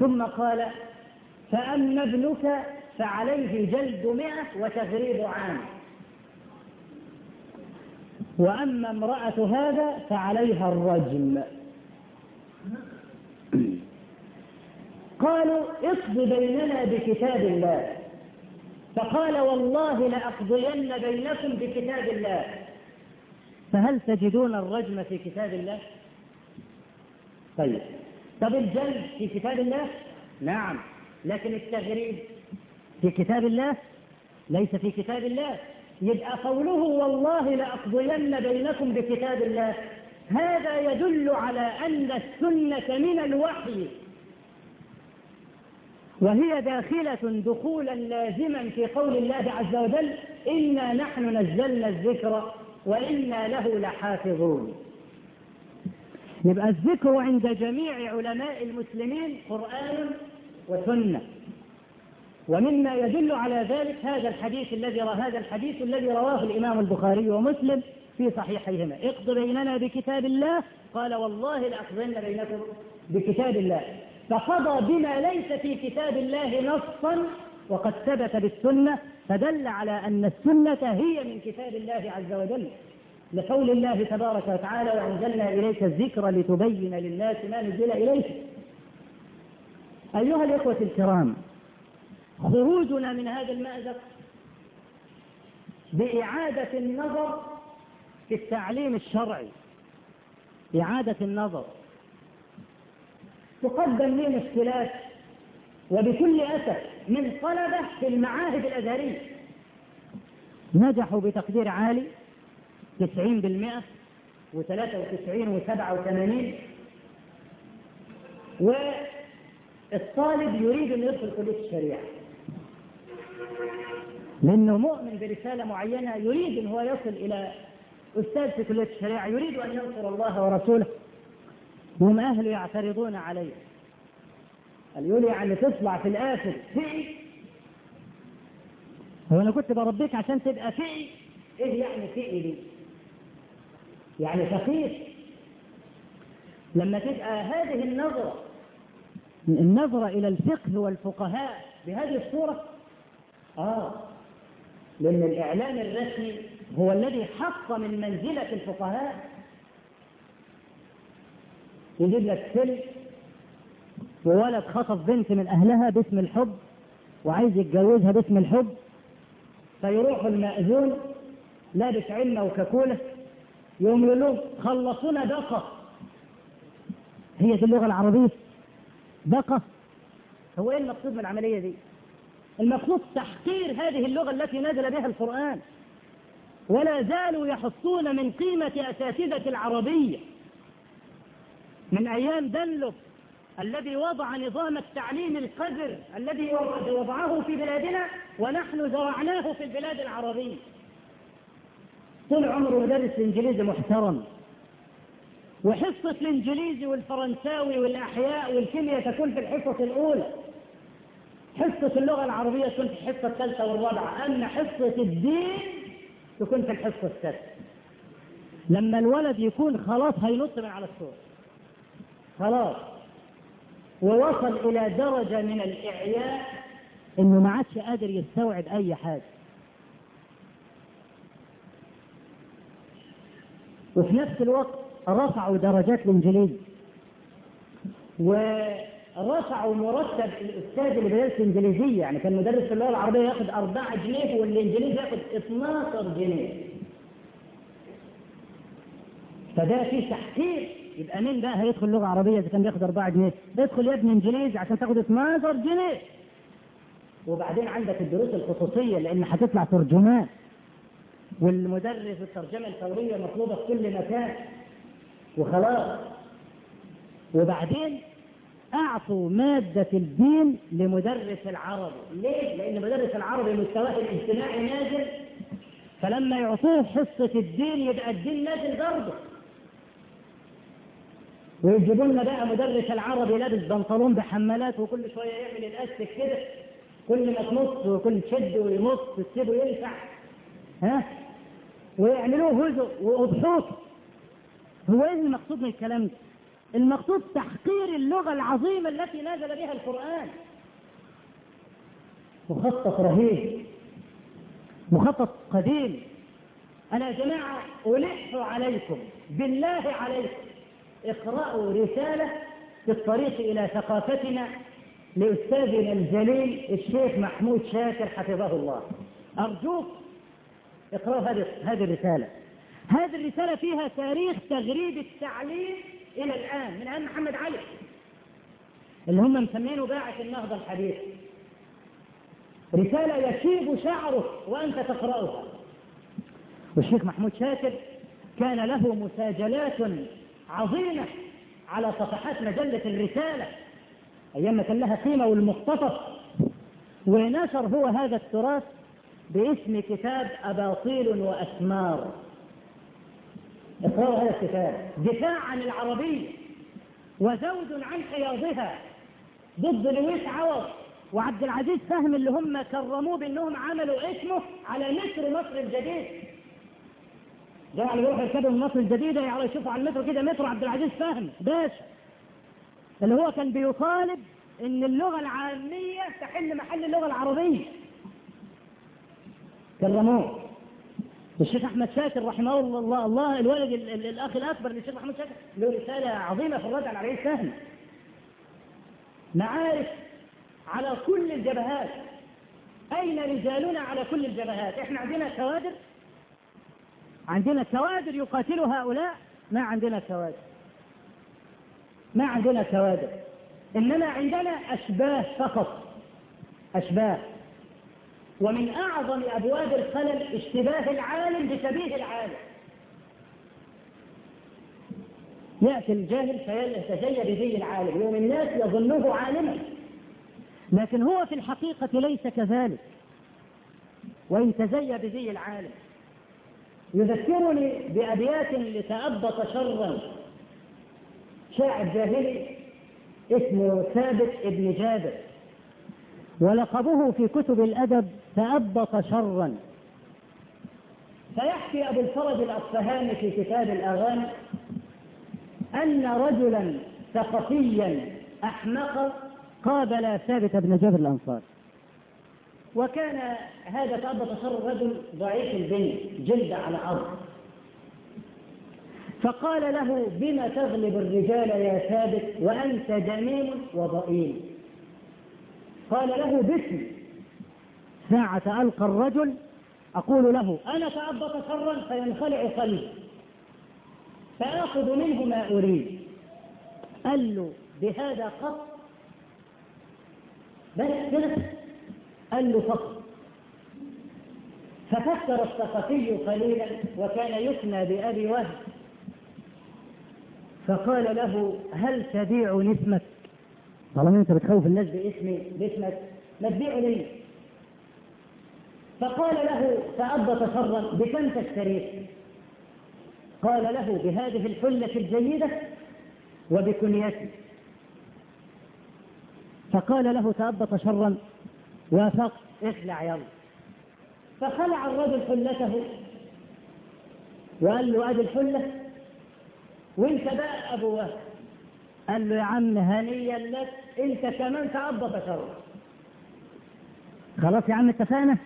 ثم قال فأما ابنك فعليه جلد مئة وتغريب عام. وأما امرأة هذا فعليها الرجم. قالوا اقض بيننا بكتاب الله. فقال والله لأقضين بينكم بكتاب الله. فهل تجدون الرجم في كتاب الله؟ طيب. طب الجلد في كتاب الله؟ نعم. لكن التغريب في كتاب الله؟ ليس في كتاب الله. يبقى قوله والله لأقضين بينكم بكتاب الله. هذا يدل على أن السنة من الوحي. وهي داخلة دخولا لازما في قول الله عز وجل إنا نحن نزلنا الذكر وإنا له لحافظون. يبقى الذكر عند جميع علماء المسلمين قرآن وسنة. ومما يدل على ذلك هذا الحديث الذي هذا الحديث الذي رواه الإمام البخاري ومسلم في صحيحيهما. اقض بيننا بكتاب الله. قال والله لأقضين بينكم بكتاب الله. فقضى بما ليس في كتاب الله نصا وقد ثبت بالسنة فدل على أن السنة هي من كتاب الله عز وجل. لقول الله تبارك وتعالى وأنزلنا إليك الذكر لتبين للناس ما نزل إليك. أيها الإخوة الكرام خروجنا من هذا المأزق بإعادة النظر في التعليم الشرعي. إعادة النظر. تقدم لي مشكلات وبكل أسف من طلبة في المعاهد الأزهرية. نجحوا بتقدير عالي تسعين بالمئة وثلاثة وتسعين وسبعة وثمانين والطالب يريد أن يدخل كلية الشريعة. لأنه مؤمن برسالة معينة يريد أن هو يصل إلى أستاذ في كلية الشريعة يريد أن ينصر الله ورسوله. وهم أهله يعترضون عليه. قال يقول يعني تطلع في الآخر فئي هو أنا كنت بربيك عشان تبقى فئي إيه يعني فئي دي؟ يعني فقير. لما تبقى هذه النظرة النظرة إلى الفقه والفقهاء بهذه الصورة آه لأن الإعلام الرسمي هو الذي حط من منزلة الفقهاء. يجيب لك فيلم وولد خطف بنت من أهلها باسم الحب وعايز يتجوزها باسم الحب فيروح المأذون لابس علمة وكاكولة يوم له خلصونا دقة. هي دي اللغة العربية دقة. هو إيه المقصود من العملية دي؟ المقصود تحقير هذه اللغة التي نزل بها القرآن. ولا زالوا يحصون من قيمة أساتذة العربية. من أيام دنلف الذي وضع نظام التعليم القذر الذي وضعه في بلادنا ونحن زرعناه في البلاد العربية. طول عمره مدرس الإنجليزي محترم. وحصة الإنجليزي والفرنساوي والأحياء والكيمياء تكون في الحصة الأولى. حصة اللغة العربية تكون في الحصة الثالثة والرابعة. أما حصة الدين تكون في الحصة السادسة. لما الولد يكون خلاص هينط من على السور. خلاص. ووصل إلى درجة من الإعياء إنه ما عادش قادر يستوعب أي حاجة. وفي نفس الوقت رفعوا درجات الإنجليزي ورفعوا مرتب الأستاذ اللي بيدرس الإنجليزية يعني كان مدرس اللغة العربية ياخد 4 جنيه والإنجليزي ياخد 12 جنيه فده فيه تحقير يبقى مين بقى هيدخل لغة عربية إذا كان بياخد 4 جنيه؟ ادخل يا ابني إنجليزي عشان تاخد 12 جنيه. وبعدين عندك الدروس الخصوصية لأن هتطلع ترجمان. والمدرس الترجمة الفورية مطلوبة في كل مكان. وخلاص. وبعدين أعطوا مادة الدين لمدرس العربي، ليه؟ لأن مدرس العربي مستواه الاجتماعي نازل فلما يعطوه حصة الدين يبقى الدين نازل برضه. ويجيبوا لنا بقى مدرس العربي لابس بنطلون بحمالات وكل شوية يعمل الأستك كده كل ما تنص وكل تشد ويمص تسيبه ينفع ها ويعملوه هزء وأضحوك. هو إيه المقصود من الكلام ده؟ المقصود تحقير اللغة العظيمة التي نزل بها القرآن. مخطط رهيب. مخطط قديم. أنا يا جماعة ألح عليكم. بالله عليكم. اقرأوا رسالة في الطريق إلى ثقافتنا لأستاذنا الجليل الشيخ محمود شاكر حفظه الله. أرجوك اقرأوا هذه هذه الرسالة. هذه الرسالة فيها تاريخ تغريب التعليم إلى الآن من أيام محمد علي. اللي هم مسمينه باعث النهضة الحديث. رسالة يشيب شعره وأنت تقرأها. والشيخ محمود شاكر كان له مساجلات عظيمة على صفحات مجلة الرسالة أيام كان لها قيمة والمقتطف. ونشر هو هذا التراث باسم كتاب أباطيل وأسمار. اقرأوا هذا الكتاب. دفاع عن العربية وزود عن حياضها ضد لويس عوض وعبد العزيز فهم اللي هم كرموه بأنهم عملوا اسمه على متر مصر الجديد. جماعة اللي بيروحوا يركبوا مصر الجديدة يعني يشوفوا على المترو كده مترو عبد العزيز فهم. باشا اللي هو كان بيطالب إن اللغة العامية تحل محل اللغة العربية. كرموه. الشيخ أحمد شاكر رحمه الله الله الولد ال ال الأخ الأكبر للشيخ أحمد شاكر له رسالة عظيمة في الرد على عليه السهل معارف على كل الجبهات. أين رجالنا على كل الجبهات؟ إحنا عندنا كوادر. عندنا كوادر يقاتل هؤلاء؟ ما عندنا كوادر. ما عندنا كوادر. إنما عندنا أشباه فقط. أشباه. ومن أعظم أبواب الخلل اشتباه العالم بشبيه العالم. يأتي الجاهل فيتزي بزي العالم يوم الناس يظنه عالما. لكن هو في الحقيقة ليس كذلك. وإن تزي بزي العالم. يذكرني بأبيات لتأبط شرا. شاعر جاهلي اسمه ثابت ابن جابر. ولقبه في كتب الأدب تأبط شرا. فيحكي أبو الفرج الأصفهاني في كتاب الأغاني أن رجلا ثقفيا أحمق قابل ثابت بن جابر الأنصار وكان هذا تأبط شر الرجل ضعيف البني جلد على أرض. فقال له بما تغلب الرجال يا ثابت؟ وأنت جميل وضئيل قال له باسم ساعة ألقى الرجل أقول له أنا تأبط شرا فينخلع قلبي فآخذ منه ما أريد. قال له بهذا قط؟ بس قال له فقط. ففكر الثقفي قليلا وكان يثنى بأبي وهب. فقال له هل تبيع اسمك طالما أنت بتخوف الناس باسمي باسمك؟ ما تبيعه لي فقال له تأبط شرا بكم تشتريه قال له بهذه الحلة الجيدة وبكنيتي فقال له تأبط شرا وافق اخلع يلا. فخلع الرجل حلته وقال له أدي الحلة. وانت بقى أبو وهب. قال له يا عم هنيا لك انت كمان تأبط شرا. خلاص يا عم اتفقنا؟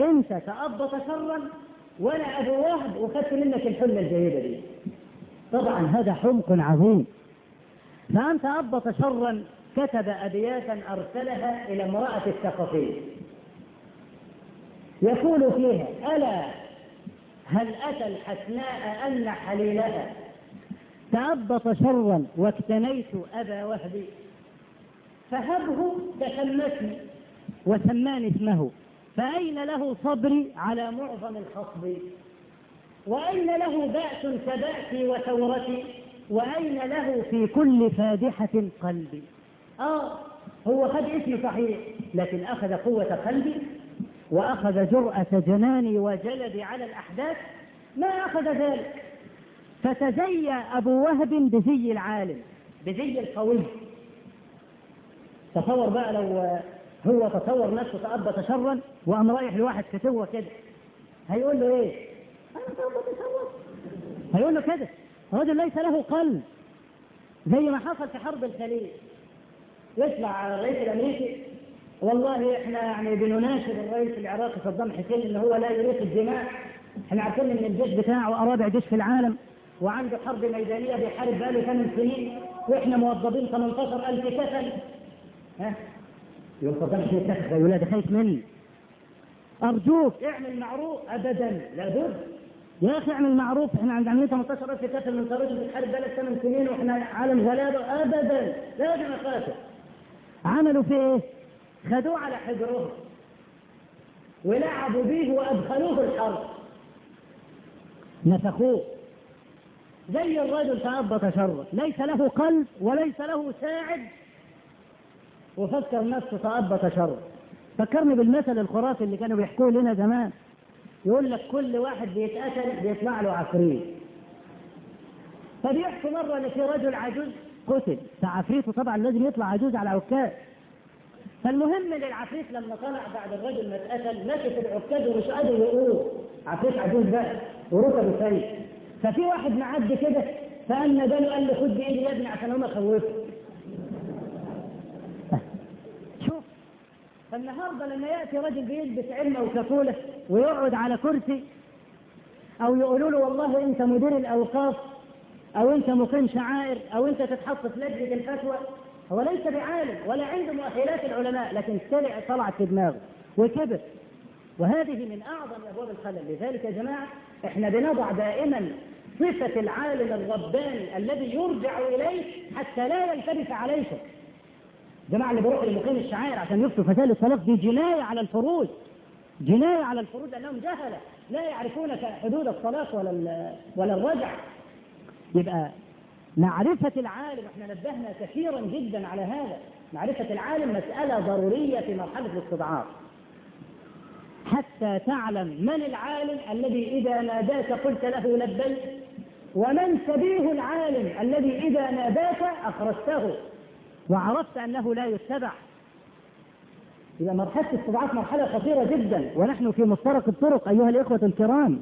انت تأبط شرا وأنا أبو وهب وخدت منك الحلة الجيدة دي طبعا هذا حمق عظيم. فأنت أبط شرا كتب أبياتا أرسلها إلى امرأة الثقفي يقول فيها ألا هل أتى الحسناء أن حليلها؟ تأبط شرا واكتنيت أبا وهبي. فهبه تشمسني وسماني اسمه. فأين له صبري على معظم الخصب؟ وأين له بأس كبأسي وثورتي وأين له في كل فادحة قلبي آه هو خد اسمي صحيح لكن أخذ قوة قلبي وأخذ جرأة جناني وجلدي على الأحداث ما أخذ ذلك؟ فتزي أبو وهب بزي العالم بزي القوي. تصور بقى لو هو تصور نفسه تأبط شرا وقام رايح لواحد فتوة كده هيقول له إيه؟ أنا هيقول له كده. الرجل ليس له قلب. زي ما حصل في حرب الخليج. يطلع الرئيس الأمريكي. والله إحنا يعني بنناشد الرئيس العراقي صدام حسين ان هو لا يريق الدماء. إحنا عارفين إن الجيش بتاعه ارابع جيش في العالم. وعنده حرب ميدانية بيحارب بقاله ثمان سنين. وإحنا موظفين 18000 كفل ها؟ يقول كفل يا ولادي خايف مني. أرجوك اعمل معروف ابدا لابد يا أخي اعمل معروف إحنا عندنا 18000 كفل من طريق بتحارب بقالك ثمان سنين وإحنا عالم غلابه ابدا. لازم اقاتل عملوا في إيه؟ خدوه على حجرهم ولعبوا به وأدخلوه الحرب. نفخوه. زي الرجل تأبط شره. ليس له قلب وليس له ساعد. وفكر نفسه تأبط شره. فكرني بالمثل الخرافي اللي كانوا بيحكوه لنا زمان. يقول لك كل واحد بيتقتل بيطلع له عفريت. فبيحكوا مرة إن في رجل عجوز قتل. فعفريته طبعا لازم يطلع عجوز على عكاز. فالمهم إن العفريت لما طلع بعد الرجل ما اتقتل مسك العكاز ومش قادر يقوم عفريت عجوز بقى وركبه سيء ففي واحد معدي كده فقام ناداله قال له خد بإيدي يا ابني عشان هم خوفه فالنهاردة لما يأتي رجل بيلبس علمة وكفولة ويقعد على كرسي أو يقولوا له والله أنت مدير الأوقاف أو أنت مقيم شعائر أو أنت تتحط في لجنه الفتوى هو ليس بعالم ولا عنده مؤهلات العلماء لكن طلع طلعت في دماغه وكبر. وهذه من أعظم أبواب الخلل. لذلك يا جماعة إحنا بنضع دائما صفة العالم الرباني الذي يرجع إليه حتى لا يلتبس عليكم جماعة اللي بيروحوا لمقيم الشعائر عشان يفتوا فتاة الصلاه دي جناية على الفروج. جناية على الفروج لأنهم جهلة. لا يعرفون حدود الصلاة ولا ولا الرجع. يبقى معرفة العالم إحنا نبهنا كثيرا جدا على هذا. معرفة العالم مسألة ضرورية في مرحلة الاستضعاف حتى تعلم من العالم الذي إذا ناداك قلت له لبيك ومن سبيه العالم الذي إذا ناداك أخرجته. وعرفت أنه لا يتبع. إذا مرحلة الاستضعاف مرحلة خطيرة جدا. ونحن في مفترق الطرق أيها الإخوة الكرام.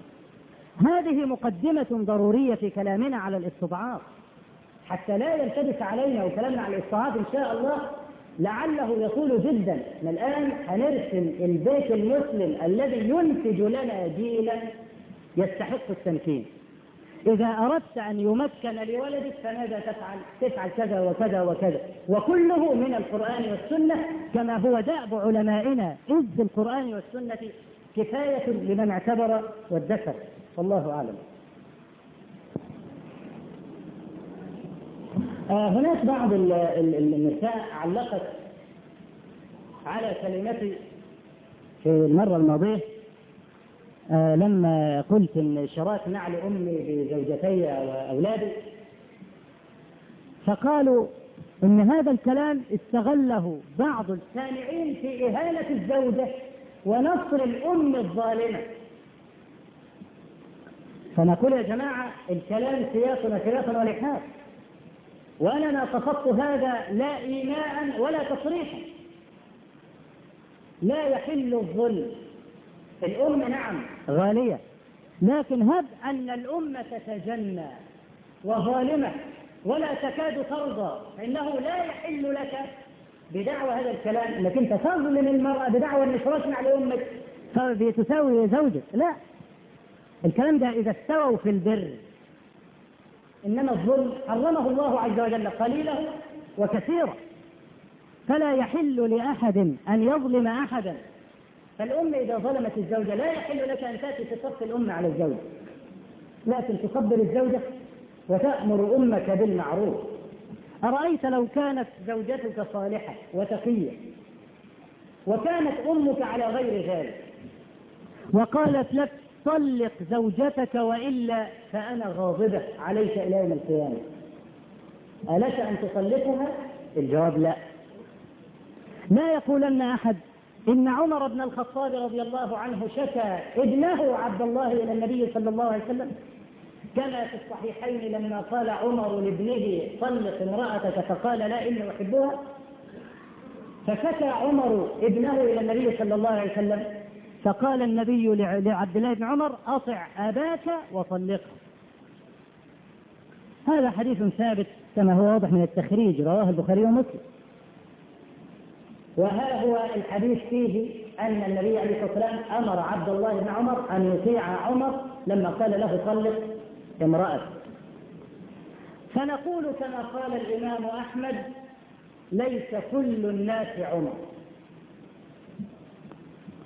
هذه مقدمة ضرورية في كلامنا على الاستضعاف حتى لا يلتبس علينا وكلامنا على الاستضعاف إن شاء الله لعله يطول جدا. من الآن هنرسم البيت المسلم الذي ينتج لنا جيلا يستحق التمكين. إذا أردت أن يمكن لولدك فماذا تفعل؟ تفعل كذا وكذا وكذا، وكله من القرآن والسنة كما هو دأب علمائنا إذ القرآن والسنة كفاية لمن اعتبر وادكر، والله أعلم. آه هناك بعض النساء علقت على كلمتي في المرة الماضية لما قلت إن شراك نعل امي بزوجتي واولادي فقالوا إن هذا الكلام استغله بعض السامعين في إهانة الزوجة ونصر الأم الظالمة. فنقول يا جماعة الكلام سياق وسياق ولحاق. وأنا ناقصت هذا لا إيماء ولا تصريحا. لا يحل الظلم. الأم نعم غالية. لكن هب أن الأم تتجنى وظالمة ولا تكاد ترضى فإنه لا يحل لك بدعوى هذا الكلام. إنك أنت تظلم المرأة بدعوى أن شركنا على أمك. فبتساوي زوجك. لا. الكلام ده إذا استووا في البر. إنما الظلم حرمه الله عز وجل قليله وكثيرا. فلا يحل لأحد أن يظلم أحدا. فالأم إذا ظلمت الزوجة لا يحل لك أن تأتي في صف الأم على الزوج لكن تصبر الزوجة وتأمر أمك بالمعروف أرأيت لو كانت زوجتك صالحة وتقية وكانت أمك على غير ذلك وقالت لك طلق زوجتك وإلا فأنا غاضبة عليك إلى يوم القيامة. ألك أن تطلقها؟ الجواب لا. لا يقولن أحد إن عمر بن الخطاب رضي الله عنه شكى ابنه عبد الله إلى النبي صلى الله عليه وسلم. كما في الصحيحين لما قال عمر لابنه طلق امرأتك فقال لا إني أحبها. فشكى عمر ابنه إلى النبي صلى الله عليه وسلم. فقال النبي لعبد الله بن عمر أطع أباك وطلقه هذا حديث ثابت كما هو واضح من التخريج رواه البخاري ومسلم. وها هو الحديث فيه أن النبي عليه الصلاة والسلام أمر عبد الله بن عمر أن يطيع عمر لما قال له طلق امرأته فنقول كما قال الإمام أحمد ليس كل الناس عمر.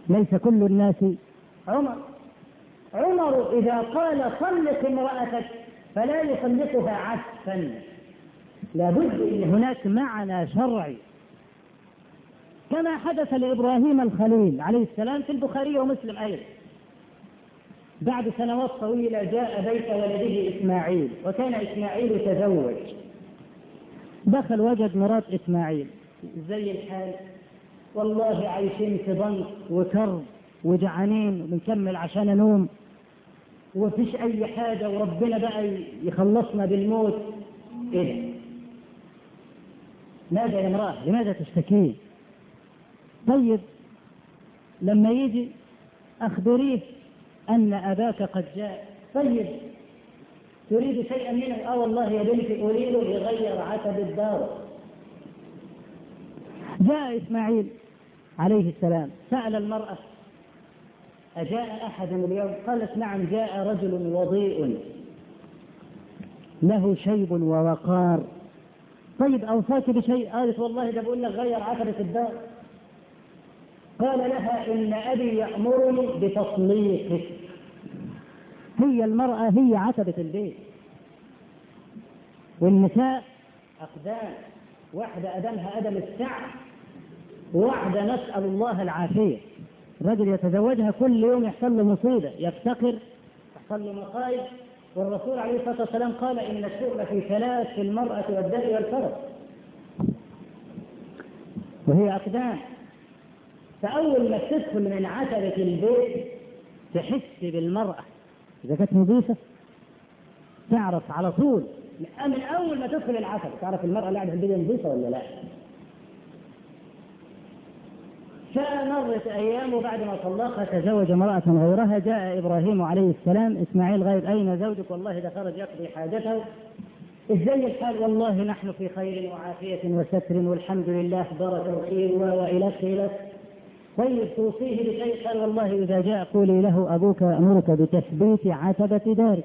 ليس كل الناس عمر. عمر إذا قال طلق امرأتك فلا يطلقها عسفا. لابد إن هناك معنى شرعي كما حدث لإبراهيم الخليل عليه السلام في البخاري ومسلم أيضا. بعد سنوات طويلة جاء بيت ولده إسماعيل وكان إسماعيل تزوج دخل وجد مرات إسماعيل. زي الحال. والله عايشين في ضنك وكرب وجعانين وبنكمل عشان نوم. وفيش أي حاجة وربنا بقى يخلصنا بالموت. إيه؟ ماذا يا امرأة؟ لماذا تشتكين طيب لما يجي اخبريه أن أباك قد جاء طيب تريد شيئا منه؟ آه والله يا بنتي أريد يغير عتب الدار. جاء إسماعيل عليه السلام سأل المرأة أجاء أحد اليوم؟ قالت نعم جاء رجل وضيء له شيب ووقار. طيب أوصاك بشيء؟ قالت والله ده بقول لك غير عتبة الدار. قال لها إن أبي يأمرني بتطليقك هي المرأة هي عتبة البيت. والنساء أقدام. واحدة أدمها أدم السعة وواحدة نسأل الله العافية. رجل يتزوجها كل يوم يحصل له مصيبة. يفتقر يحصل له مصائب والرسول عليه الصلاة والسلام قال إن الشؤم في ثلاث في المرأة والدم والفرس وهي أقدام. فأول ما تدخل من عتبة البيت تحس بالمرأة. إذا كانت نظيفة تعرف على طول. من أول ما تدخل العتبة تعرف المرأة اللي قاعدة في البيت نظيفة ولا لا؟ فمرت أيام وبعد ما طلقها تزوج امرأة غيرها جاء إبراهيم عليه السلام إسماعيل غير أين زوجك؟ والله ده خرج يقضي حاجته. إزاي الحال والله نحن في خير وعافية وستر والحمد لله بركه وخير وإلى خير. طيب توصيه بشيء قال والله إذا جاء قولي له أبوك يامرك بتثبيت عتبة دارك.